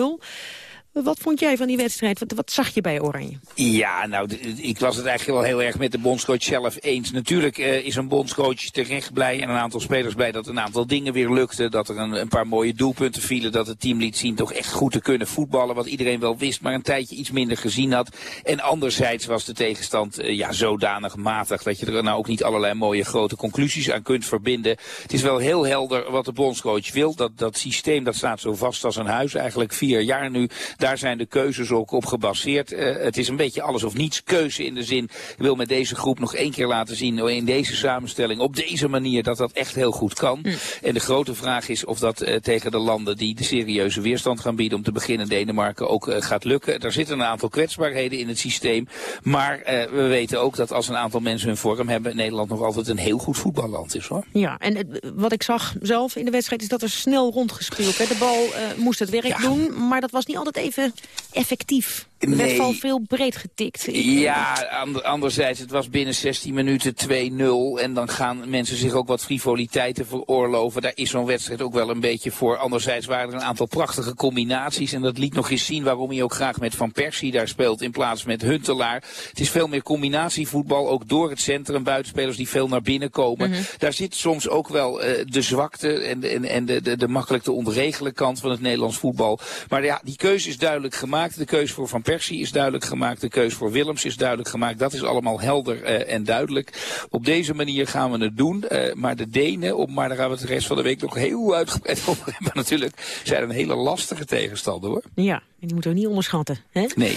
Speaker 6: Wat vond jij van die wedstrijd? Wat, zag je bij Oranje?
Speaker 38: Ja, nou, ik was het eigenlijk wel heel erg met de bondscoach zelf eens. Natuurlijk uh, is een bondscoach terecht blij en een aantal spelers blij dat een aantal dingen weer lukten. Dat er een, paar mooie doelpunten vielen. Dat het team liet zien toch echt goed te kunnen voetballen. Wat iedereen wel wist, maar een tijdje iets minder gezien had. En anderzijds was de tegenstand uh, ja, zodanig matig dat je er nou ook niet allerlei mooie grote conclusies aan kunt verbinden. Het is wel heel helder wat de bondscoach wil. Dat, dat systeem dat staat zo vast als een huis. Eigenlijk vier jaar nu daar zijn de keuzes ook op gebaseerd. Uh, het is een beetje alles of niets keuze in de zin. Ik wil met deze groep nog één keer laten zien oh, in deze samenstelling, op deze manier, dat dat echt heel goed kan. Mm. En de grote vraag is of dat uh, tegen de landen die de serieuze weerstand gaan bieden, om te beginnen Denemarken, ook uh, gaat lukken. Er zitten een aantal kwetsbaarheden in het systeem. Maar we weten ook dat als een aantal mensen hun vorm hebben, Nederland nog altijd een heel goed voetballand is hoor.
Speaker 6: Ja, en wat ik zag zelf in de wedstrijd is dat er snel rondgespeeld. De bal moest het werk doen, maar dat was niet altijd even even effectief. Er werd al veel breed getikt.
Speaker 38: Ja, anderzijds, het was binnen 16 minuten 2-0. En dan gaan mensen zich ook wat frivoliteiten veroorloven. Daar is zo'n wedstrijd ook wel een beetje voor. Anderzijds waren er een aantal prachtige combinaties. En dat liet nog eens zien waarom hij ook graag met Van Persie daar speelt in plaats met Huntelaar. Het is veel meer combinatievoetbal, ook door het centrum. Buitenspelers die veel naar binnen komen. Mhm. Daar zit soms ook wel uh, de zwakte en, en, en de, de, de makkelijk te ontregelen kant van het Nederlands voetbal. Maar ja, die keuze is duidelijk gemaakt. De keuze voor Van Persie is duidelijk gemaakt. De keuze voor Willems is duidelijk gemaakt. Dat is allemaal helder en duidelijk. Op deze manier gaan we het doen. maar de Denen, op, maar daar gaan we het de rest van de week nog heel uitgebreid over hebben natuurlijk, zijn een hele lastige tegenstander hoor.
Speaker 6: Ja, en die moeten we niet onderschatten. Hè?
Speaker 38: Nee.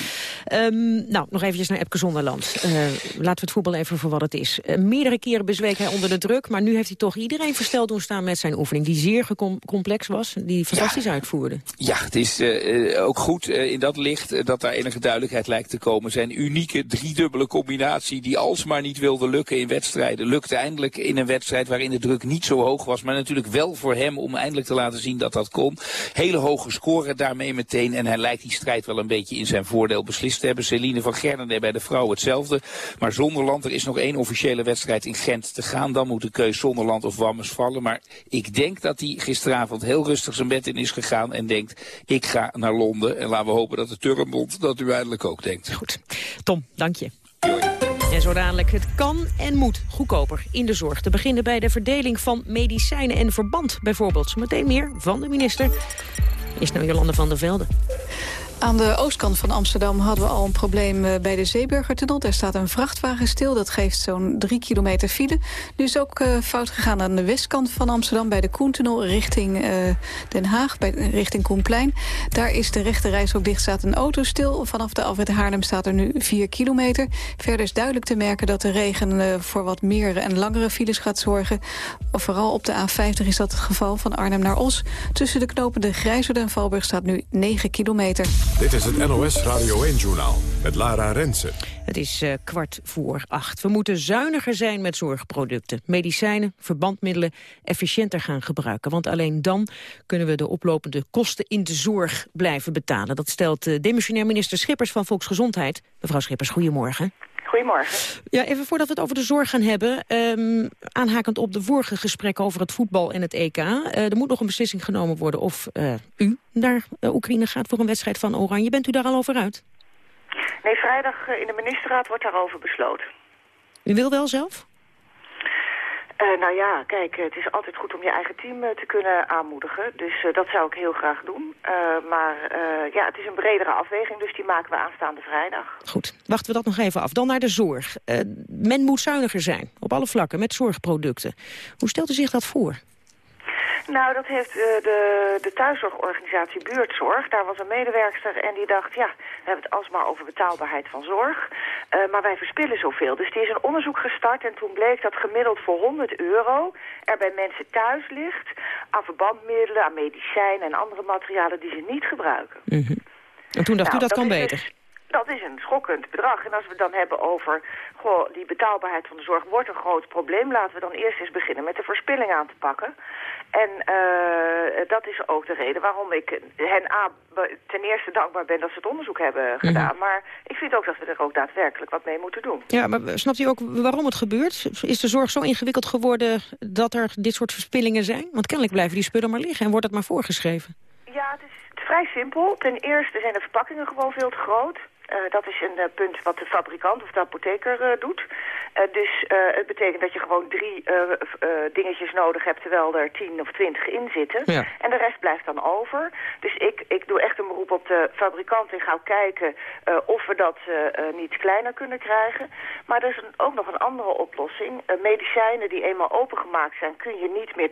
Speaker 6: Um, nou, nog eventjes naar Epke Zonderland. Uh, laten we het voetbal even voor wat het is. Uh, meerdere keren bezweek hij onder de druk, maar nu heeft hij toch iedereen versteld doen staan met zijn oefening. Die zeer complex was, die fantastisch ja. uitvoerde.
Speaker 38: Ja, het is uh, ook goed in dat licht dat daar enige duidelijkheid lijkt te komen. Zijn unieke driedubbele combinatie die alsmaar niet wilde lukken in wedstrijden. Lukte eindelijk in een wedstrijd waarin de druk niet zo hoog was, maar natuurlijk wel voor hem om eindelijk te laten zien dat dat kon. Hele hoge score daarmee meteen en hij lijkt die strijd wel een beetje in zijn voordeel beslist te hebben. Celine van Gernen bij de vrouw hetzelfde. Maar Zonderland, er is nog één officiële wedstrijd in Gent te gaan. Dan moet de keus Zonderland of Wammers vallen. Maar ik denk dat hij gisteravond heel rustig zijn bed in is gegaan en denkt, ik ga naar Londen. En laten we hopen dat de Turrenbond dat u eindelijk ook denkt.
Speaker 6: Goed. Tom, dank je. En zo dadelijk, het kan en moet goedkoper in de zorg. Te beginnen bij de verdeling van medicijnen en verband bijvoorbeeld. Meteen meer van de minister. Is nou Jolande van der Velde.
Speaker 3: Aan de oostkant van Amsterdam hadden we al een probleem eh, bij de Zeeburgertunnel. Daar staat een vrachtwagen stil, dat geeft zo'n drie kilometer file. Nu is ook uh, fout gegaan aan de westkant van Amsterdam... bij de Koentunnel richting uh, Den Haag, richting Koenplein. Daar is de rechte reis ook dicht, staat een auto stil. Vanaf de Alfred Haarlem staat er nu vier kilometer. Verder is duidelijk te merken dat de regen voor wat meer en langere files gaat zorgen. Vooral op de A50 is dat het geval, van Arnhem naar Os. Tussen de knopen de Grijzer en Valburg staat nu 9 kilometer.
Speaker 1: Dit is het NOS Radio 1-journaal met Lara Rensen.
Speaker 6: Het is uh, kwart voor acht. We moeten zuiniger zijn met zorgproducten. Medicijnen, verbandmiddelen efficiënter gaan gebruiken. Want alleen dan kunnen we de oplopende kosten in de zorg blijven betalen. Dat stelt uh, demissionair minister Schippers van Volksgezondheid. Mevrouw Schippers, goedemorgen.
Speaker 39: Goedemorgen.
Speaker 6: Ja, even voordat we het over de zorg gaan hebben. Um, aanhakend op de vorige gesprekken over het voetbal en het EK. Uh, er moet nog een beslissing genomen worden of uh, u naar uh, Oekraïne gaat voor een wedstrijd van Oranje. Bent u daar al over uit?
Speaker 39: Nee, vrijdag in de ministerraad wordt daarover besloten.
Speaker 6: U wil wel zelf?
Speaker 39: Uh, nou ja, kijk, het is altijd goed om je eigen team uh, te kunnen aanmoedigen. Dus uh, dat zou ik heel graag doen. maar ja, het is een bredere afweging, dus die maken we aanstaande vrijdag.
Speaker 6: Goed, wachten we dat nog even af. Dan naar de zorg. men moet zuiniger zijn, op alle vlakken, met zorgproducten. Hoe stelt u zich dat voor?
Speaker 39: Nou, dat heeft uh, de, de thuiszorgorganisatie Buurtzorg. Daar was een medewerkster en die dacht, ja, we hebben het alsmaar over betaalbaarheid van zorg. Uh, maar wij verspillen zoveel. Dus die is een onderzoek gestart en toen bleek dat gemiddeld voor 100 euro er bij mensen thuis ligt aan verbandmiddelen, aan medicijnen en andere materialen die ze niet gebruiken.
Speaker 6: Mm -hmm. En toen dacht nou, u dat, dat kan beter?
Speaker 39: Dat is een schokkend bedrag. En als we het dan hebben over goh, die betaalbaarheid van de zorg wordt een groot probleem... laten we dan eerst eens beginnen met de verspilling aan te pakken. En uh, dat is ook de reden waarom ik hen A, ten eerste dankbaar ben dat ze het onderzoek hebben gedaan. Mm -hmm. Maar ik vind ook dat we er ook daadwerkelijk wat mee moeten doen.
Speaker 6: Ja, maar snapt u ook waarom het gebeurt? Is de zorg zo ingewikkeld geworden dat er dit soort verspillingen zijn? Want kennelijk blijven die spullen maar liggen en wordt het maar voorgeschreven.
Speaker 39: Ja, het is vrij simpel. Ten eerste zijn de verpakkingen gewoon veel te groot. Uh, dat is een uh, punt wat de fabrikant of de apotheker uh, doet. Dus het betekent dat je gewoon drie dingetjes nodig hebt... terwijl er tien of twintig in zitten. Ja. En de rest blijft dan over. Dus ik, ik doe echt een beroep op de fabrikant en ga kijken... of we dat niet kleiner kunnen krijgen. Maar er is ook nog een andere oplossing. medicijnen die eenmaal opengemaakt zijn... kun je niet meer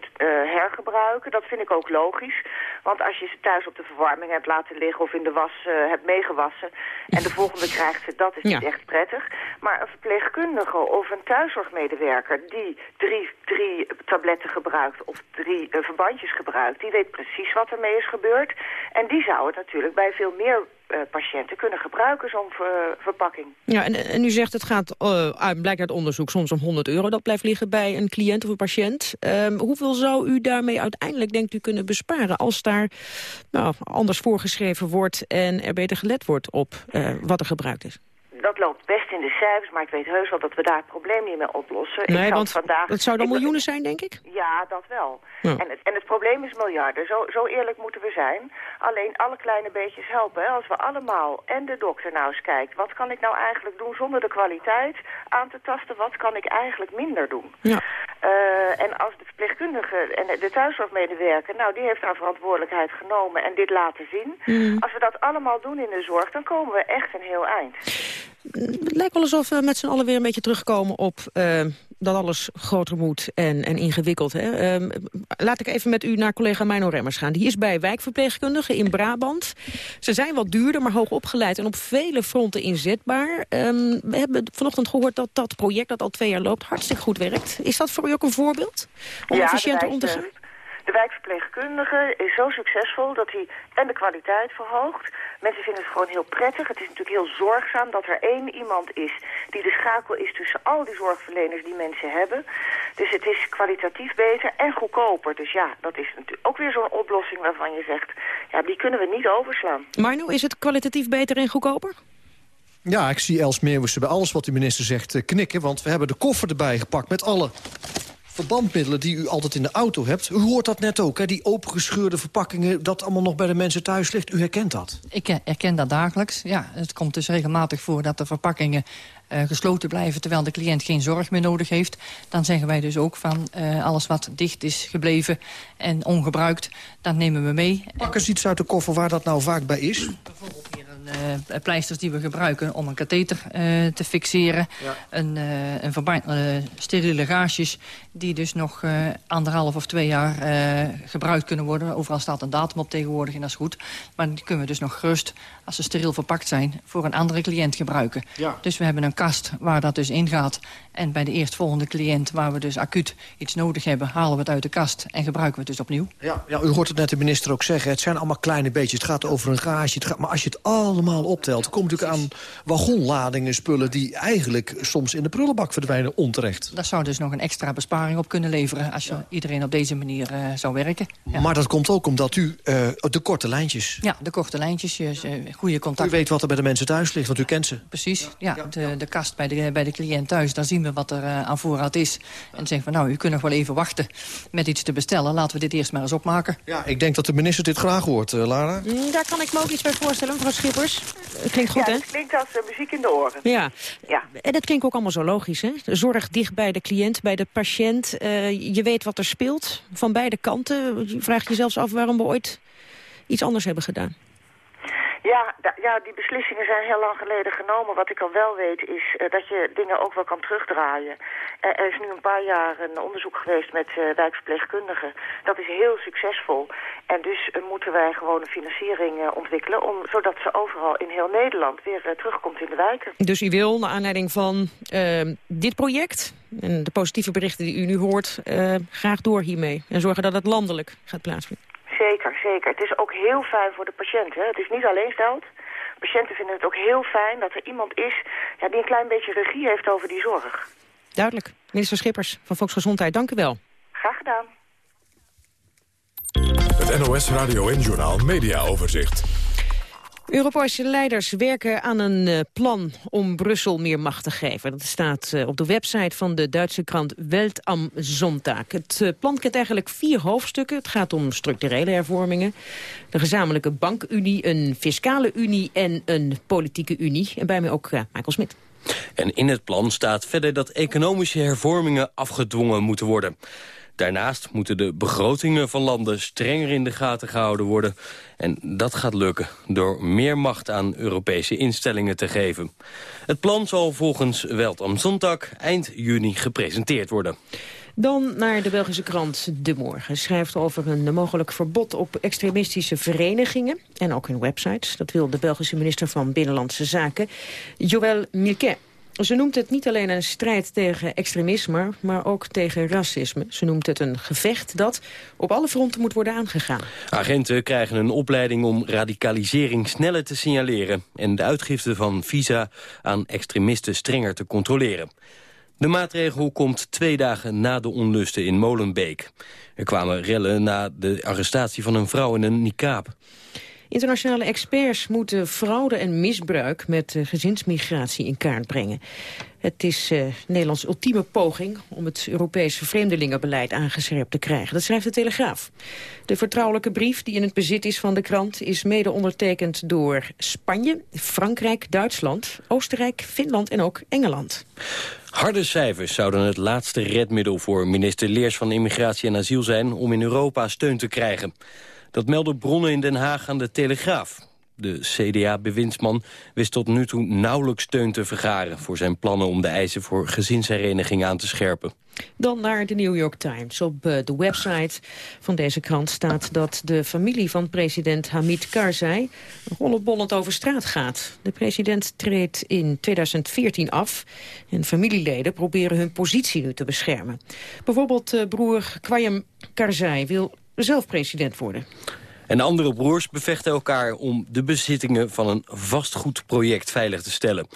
Speaker 39: hergebruiken. Dat vind ik ook logisch. Want als je ze thuis op de verwarming hebt laten liggen... of in de was hebt meegewassen... En de volgende krijgt ze, dat is ja. niet echt prettig. Maar een verpleegkundige of een thuiszorgmedewerker die drie, drie tabletten gebruikt of drie uh, verbandjes gebruikt, die weet precies wat ermee is gebeurd. En die zou het natuurlijk bij veel meer uh, patiënten kunnen gebruiken, zo'n ver, verpakking.
Speaker 6: Ja, en, u zegt het gaat, uh, blijkt uit onderzoek, soms om 100 euro. Dat blijft liggen bij een cliënt of een patiënt. Um, hoeveel zou u daarmee uiteindelijk, denkt u, kunnen besparen... als daar nou, anders voorgeschreven wordt en er beter gelet wordt op wat er gebruikt is?
Speaker 39: Dat loopt best in de cijfers, maar ik weet heus wel dat we daar het probleem niet mee oplossen.
Speaker 6: Nee, want vandaag, het zou dan miljoenen zijn, denk ik?
Speaker 39: Ja, dat wel. Ja. En, het, en het probleem is miljarden. Zo, zo eerlijk moeten we zijn. Alleen alle kleine beetjes helpen. Hè. Als we allemaal en de dokter nou eens kijkt... wat kan ik nou eigenlijk doen zonder de kwaliteit aan te tasten? Wat kan ik eigenlijk minder doen?
Speaker 6: Ja.
Speaker 39: Uh, en als de verpleegkundige en de thuiszorgmedewerker, nou, die heeft haar verantwoordelijkheid genomen en dit laten zien. Mm. Als we dat allemaal doen in de zorg, dan komen we echt een heel eind.
Speaker 6: Het lijkt wel alsof we met z'n allen weer een beetje terugkomen op uh, dat alles groter moet en, en ingewikkeld. Hè? Uh, laat ik even met u naar collega Mino Remmers gaan. Die is bij wijkverpleegkundigen in Brabant. Ze zijn wat duurder, maar hoog opgeleid en op vele fronten inzetbaar. Um, we hebben vanochtend gehoord dat dat project dat al twee jaar loopt hartstikke goed werkt. Is dat voor u ook een voorbeeld om
Speaker 39: ja,
Speaker 6: efficiënter om te gaan?
Speaker 39: De wijkverpleegkundige is zo succesvol dat hij en de kwaliteit verhoogt. Mensen vinden het gewoon heel prettig. Het is natuurlijk heel zorgzaam dat er één iemand is die de schakel is tussen al die zorgverleners die mensen hebben. Dus het is kwalitatief beter en goedkoper. Dus ja, dat is natuurlijk ook weer zo'n oplossing waarvan je zegt, ja, die kunnen we niet overslaan.
Speaker 6: Maar nu is het kwalitatief beter en goedkoper?
Speaker 23: Ja, ik zie Els Meeuwissen bij alles wat de minister zegt eh, knikken. Want we hebben de koffer erbij gepakt met alle verbandmiddelen die u altijd in de auto hebt. U hoort dat net ook, hè? die opengescheurde verpakkingen... dat allemaal nog bij de mensen thuis ligt. U herkent dat?
Speaker 24: Ik eh, herken dat dagelijks. Ja, het komt dus regelmatig voor dat de verpakkingen uh, gesloten blijven... terwijl de cliënt geen zorg meer nodig heeft. Dan zeggen wij dus ook van uh, alles wat dicht is gebleven en ongebruikt... dat nemen we mee.
Speaker 23: Pak eens iets uit de koffer waar dat nou vaak bij is.
Speaker 24: Bijvoorbeeld hier uh, pleisters die we gebruiken om een katheter te fixeren. Ja. Een, een verband, steriele gaasjes die dus nog anderhalf of twee jaar gebruikt kunnen worden. Overal staat een datum op tegenwoordig en dat is goed. Maar die kunnen we dus nog gerust, als ze steriel verpakt zijn... voor een andere cliënt gebruiken. Ja. Dus we hebben een kast waar dat dus ingaat. En bij de eerstvolgende cliënt, waar we dus acuut iets nodig hebben... halen we het uit de kast en gebruiken we het dus opnieuw.
Speaker 23: Ja, ja u hoort het net de minister ook zeggen. Het zijn allemaal kleine beetjes. Het gaat over een gaasje. Het gaat, maar als je het allemaal optelt... komt natuurlijk aan wagonladingen spullen... die eigenlijk soms in de prullenbak verdwijnen onterecht.
Speaker 24: Dat zou dus nog een extra besparing op kunnen leveren... als ja. iedereen op deze manier uh, zou werken.
Speaker 23: Ja. Maar dat komt ook omdat u uh, de korte lijntjes...
Speaker 24: Ja, de korte lijntjes, uh, goede contact.
Speaker 23: U weet wat er bij de mensen thuis ligt, want u kent ze.
Speaker 24: Precies, ja. De, de kast bij de, bij de cliënt thuis, daar zien we wat er uh, aan voorraad is. En zeggen van, nou, u kunt nog wel even wachten met iets te bestellen. Laten we dit eerst maar eens opmaken.
Speaker 23: Ja, ik denk dat de minister dit graag hoort, uh, Lara.
Speaker 6: Mm, daar kan ik me ook iets bij voorstellen, mevrouw Schippers. Het klinkt goed,
Speaker 39: ja,
Speaker 6: hè?
Speaker 39: het klinkt als uh, muziek in de oren.
Speaker 6: Ja. ja, en dat klinkt ook allemaal zo logisch, hè? Zorg dicht bij de cliënt, bij de patiënt. Je weet wat er speelt, van beide kanten. Je vraagt je zelfs af waarom we ooit iets anders hebben gedaan.
Speaker 39: Ja, ja, die beslissingen zijn heel lang geleden genomen. Wat ik al wel weet is uh, dat je dingen ook wel kan terugdraaien. Er is nu een paar jaar een onderzoek geweest met uh, wijkverpleegkundigen. Dat is heel succesvol. En dus moeten wij gewoon een financiering ontwikkelen... Om, zodat ze overal in heel Nederland weer terugkomt in de wijken.
Speaker 6: Dus u wil, naar aanleiding van ehm, dit project... en de positieve berichten die u nu hoort, graag door hiermee. En zorgen dat het landelijk gaat plaatsvinden.
Speaker 39: Zeker, zeker. Het is ook heel fijn voor de patiënt. Hè? Het is niet alleen stelt. Patiënten vinden het ook heel fijn dat er iemand is ja, die een klein beetje regie heeft over die zorg.
Speaker 6: Duidelijk. Minister Schippers van Volksgezondheid, dank u wel.
Speaker 39: Graag gedaan.
Speaker 1: Het NOS Radio en Journal Media Overzicht.
Speaker 6: Europese leiders werken aan een uh, plan om Brussel meer macht te geven. Dat staat uh, op de website van de Duitse krant Welt am Sonntag. Het uh, plan kent eigenlijk vier hoofdstukken. Het gaat om structurele hervormingen, de gezamenlijke bankunie, een fiscale unie en een politieke unie. En bij mij ook Michael Smit.
Speaker 40: En in het plan staat verder dat economische hervormingen afgedwongen moeten worden. Daarnaast moeten de begrotingen van landen strenger in de gaten gehouden worden. En dat gaat lukken door meer macht aan Europese instellingen te geven. Het plan zal volgens Welt am Sonntag eind juni gepresenteerd worden.
Speaker 6: Dan naar de Belgische krant De Morgen. Schrijft over een mogelijk verbod op extremistische verenigingen. En ook hun websites. Dat wil de Belgische minister van Binnenlandse Zaken, Joël Milquet. Ze noemt het niet alleen een strijd tegen extremisme, maar ook tegen racisme. Ze noemt het een gevecht dat op alle fronten moet worden aangegaan.
Speaker 40: Agenten krijgen een opleiding om radicalisering sneller te signaleren... en de uitgifte van visa aan extremisten strenger te controleren. De maatregel komt twee dagen na de onlusten in Molenbeek. Er kwamen rellen na de arrestatie van een vrouw in een niqab.
Speaker 6: Internationale experts moeten fraude en misbruik met uh, gezinsmigratie in kaart brengen. Het is uh, Nederlands ultieme poging om het Europese vreemdelingenbeleid aangescherpt te krijgen. Dat schrijft de Telegraaf. De vertrouwelijke brief die in het bezit is van de krant is mede ondertekend door Spanje, Frankrijk, Duitsland, Oostenrijk, Finland en ook Engeland.
Speaker 40: Harde cijfers zouden het laatste redmiddel voor minister Leers van Immigratie en Asiel zijn om in Europa steun te krijgen. Dat melden bronnen in Den Haag aan de Telegraaf. De CDA-bewindsman wist tot nu toe nauwelijks steun te vergaren... voor zijn plannen om de eisen voor gezinshereniging aan te scherpen.
Speaker 6: Dan naar de New York Times. Op eh, de website van deze krant staat dat de familie van president Hamid Karzai... rollenbollend over straat gaat. De president treedt in 2014 af en familieleden proberen hun positie nu te beschermen. Bijvoorbeeld uh, broer Kwayem Karzai wil zelf president worden.
Speaker 40: En de andere broers bevechten elkaar om de bezittingen van een vastgoedproject veilig te stellen.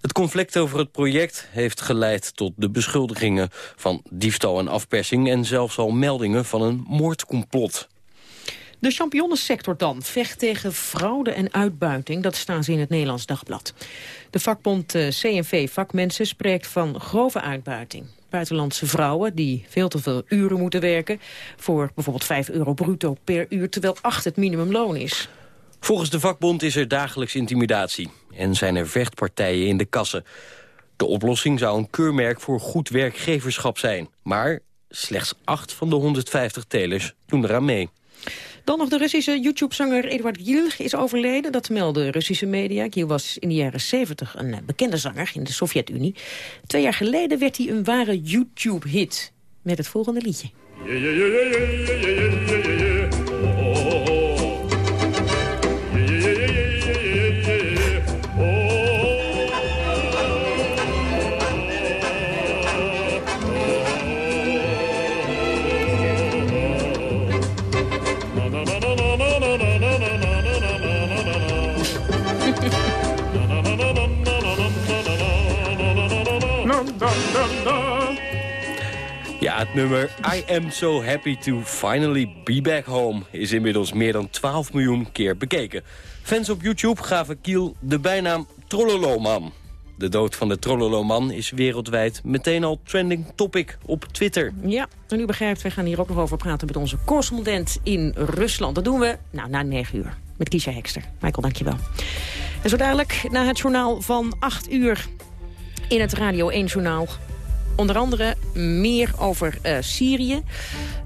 Speaker 40: Het conflict over het project heeft geleid tot de beschuldigingen van diefstal en afpersing... en zelfs al meldingen van een moordcomplot.
Speaker 6: De champignonsector dan vecht tegen fraude en uitbuiting. Dat staan ze in het Nederlands Dagblad. De vakbond eh, CNV Vakmensen spreekt van grove uitbuiting buitenlandse vrouwen die veel te veel uren moeten werken... voor bijvoorbeeld 5 euro bruto per uur, terwijl 8 het minimumloon is.
Speaker 40: Volgens de vakbond is er dagelijks intimidatie en zijn er vechtpartijen in de kassen. De oplossing zou een keurmerk voor goed werkgeverschap zijn. Maar slechts 8 van de 150 telers doen eraan mee.
Speaker 6: Dan nog de Russische YouTube-zanger Eduard Gil is overleden. Dat melden Russische media. Gil was in de jaren 70 een eh, bekende zanger in de Sovjet-Unie. Twee jaar geleden werd hij een ware YouTube-hit met het volgende liedje.
Speaker 40: Ja, het nummer I Am So Happy To Finally Be Back Home... is inmiddels meer dan 12 miljoen keer bekeken. Fans op YouTube gaven Kiel de bijnaam Trolloloman. De dood van de Trolloloman is wereldwijd meteen al trending topic op Twitter.
Speaker 6: Ja, en u begrijpt, wij gaan hier ook nog over praten met onze correspondent in Rusland. Dat doen we nou, na 9 uur met Kiesja Hekster. Michael, dankjewel. En zo dadelijk na het journaal van 8 uur in het Radio 1-journaal Onder andere meer over uh, Syrië.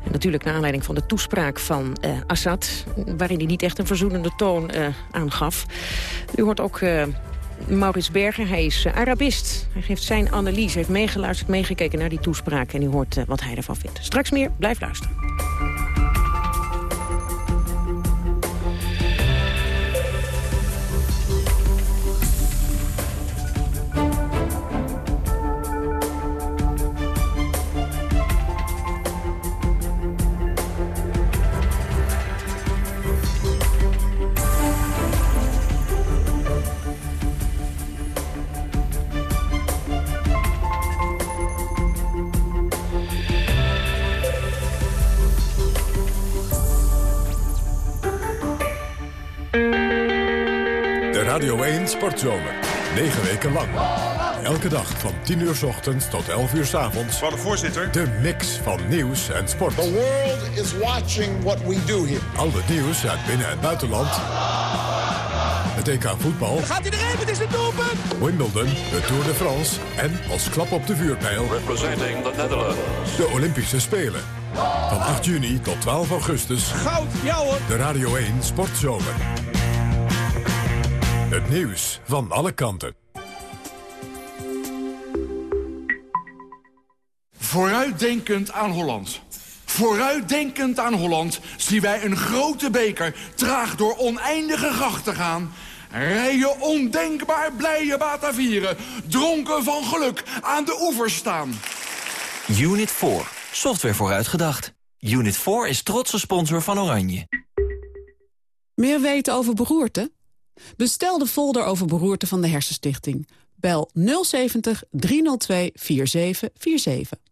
Speaker 6: En natuurlijk naar aanleiding van de toespraak van uh, Assad... waarin hij niet echt een verzoenende toon uh, aangaf. U hoort ook Maurits Berger, hij is Arabist. Hij geeft zijn analyse, heeft meegeluisterd, meegekeken naar die toespraak... en u hoort wat hij ervan vindt. Straks meer, blijf luisteren.
Speaker 1: Weken lang. Elke dag van 10 uur s ochtends tot 11 uur s avonds.
Speaker 41: Van de voorzitter.
Speaker 1: De mix van nieuws en sport.
Speaker 41: The world is watching what we do here.
Speaker 1: Al het nieuws uit binnen- en buitenland. Het EK voetbal.
Speaker 41: gaat hij erin, het is een doelpunt!
Speaker 1: Wimbledon, de Tour de France en als klap op de vuurpijl...
Speaker 41: Representing the Netherlands.
Speaker 1: De Olympische Spelen. Van 8 juni tot 12 augustus.
Speaker 41: Goud, jou hoor!
Speaker 1: De Radio 1 Sportzomer. Het nieuws van alle kanten.
Speaker 42: Vooruitdenkend aan Holland. Vooruitdenkend aan Holland zien wij een grote beker traag door oneindige grachten gaan. Rijen ondenkbaar blije Batavieren, dronken van geluk aan de oevers staan.
Speaker 43: Unit 4, software vooruitgedacht. Unit 4 is trotse sponsor van Oranje.
Speaker 44: Meer weten over beroerte? Bestel de folder over beroerte van de Hersenstichting. Bel 070 302 4747.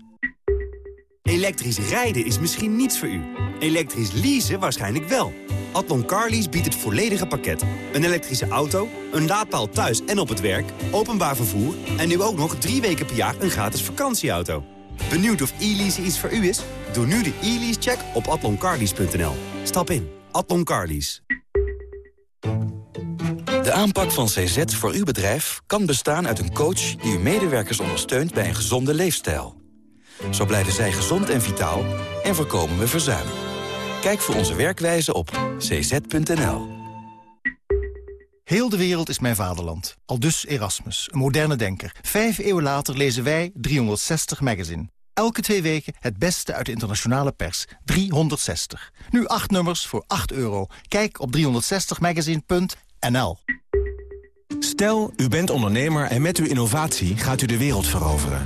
Speaker 45: Elektrisch rijden is misschien niets voor u. Elektrisch leasen waarschijnlijk wel. Atlon Carlease biedt het volledige pakket. Een elektrische auto, een laadpaal thuis en op het werk, openbaar vervoer... en nu ook nog drie weken per jaar een gratis vakantieauto. Benieuwd of e-lease iets voor u is? Doe nu de e-lease-check op atloncarlease.nl. Stap in. Atlon Carlease.
Speaker 5: De aanpak van CZ voor uw bedrijf kan bestaan uit een coach... die uw medewerkers ondersteunt bij een gezonde leefstijl. Zo blijven zij gezond en vitaal en voorkomen we verzuim. Kijk voor onze werkwijze op cz.nl. Heel de wereld is mijn vaderland. Al dus Erasmus, een moderne denker. Vijf eeuwen later lezen wij 360 Magazine. Elke twee weken het beste uit de internationale pers. 360. Nu acht nummers voor 8 euro. Kijk op 360magazine.nl.
Speaker 4: Stel, u bent ondernemer en met uw innovatie gaat u de wereld veroveren.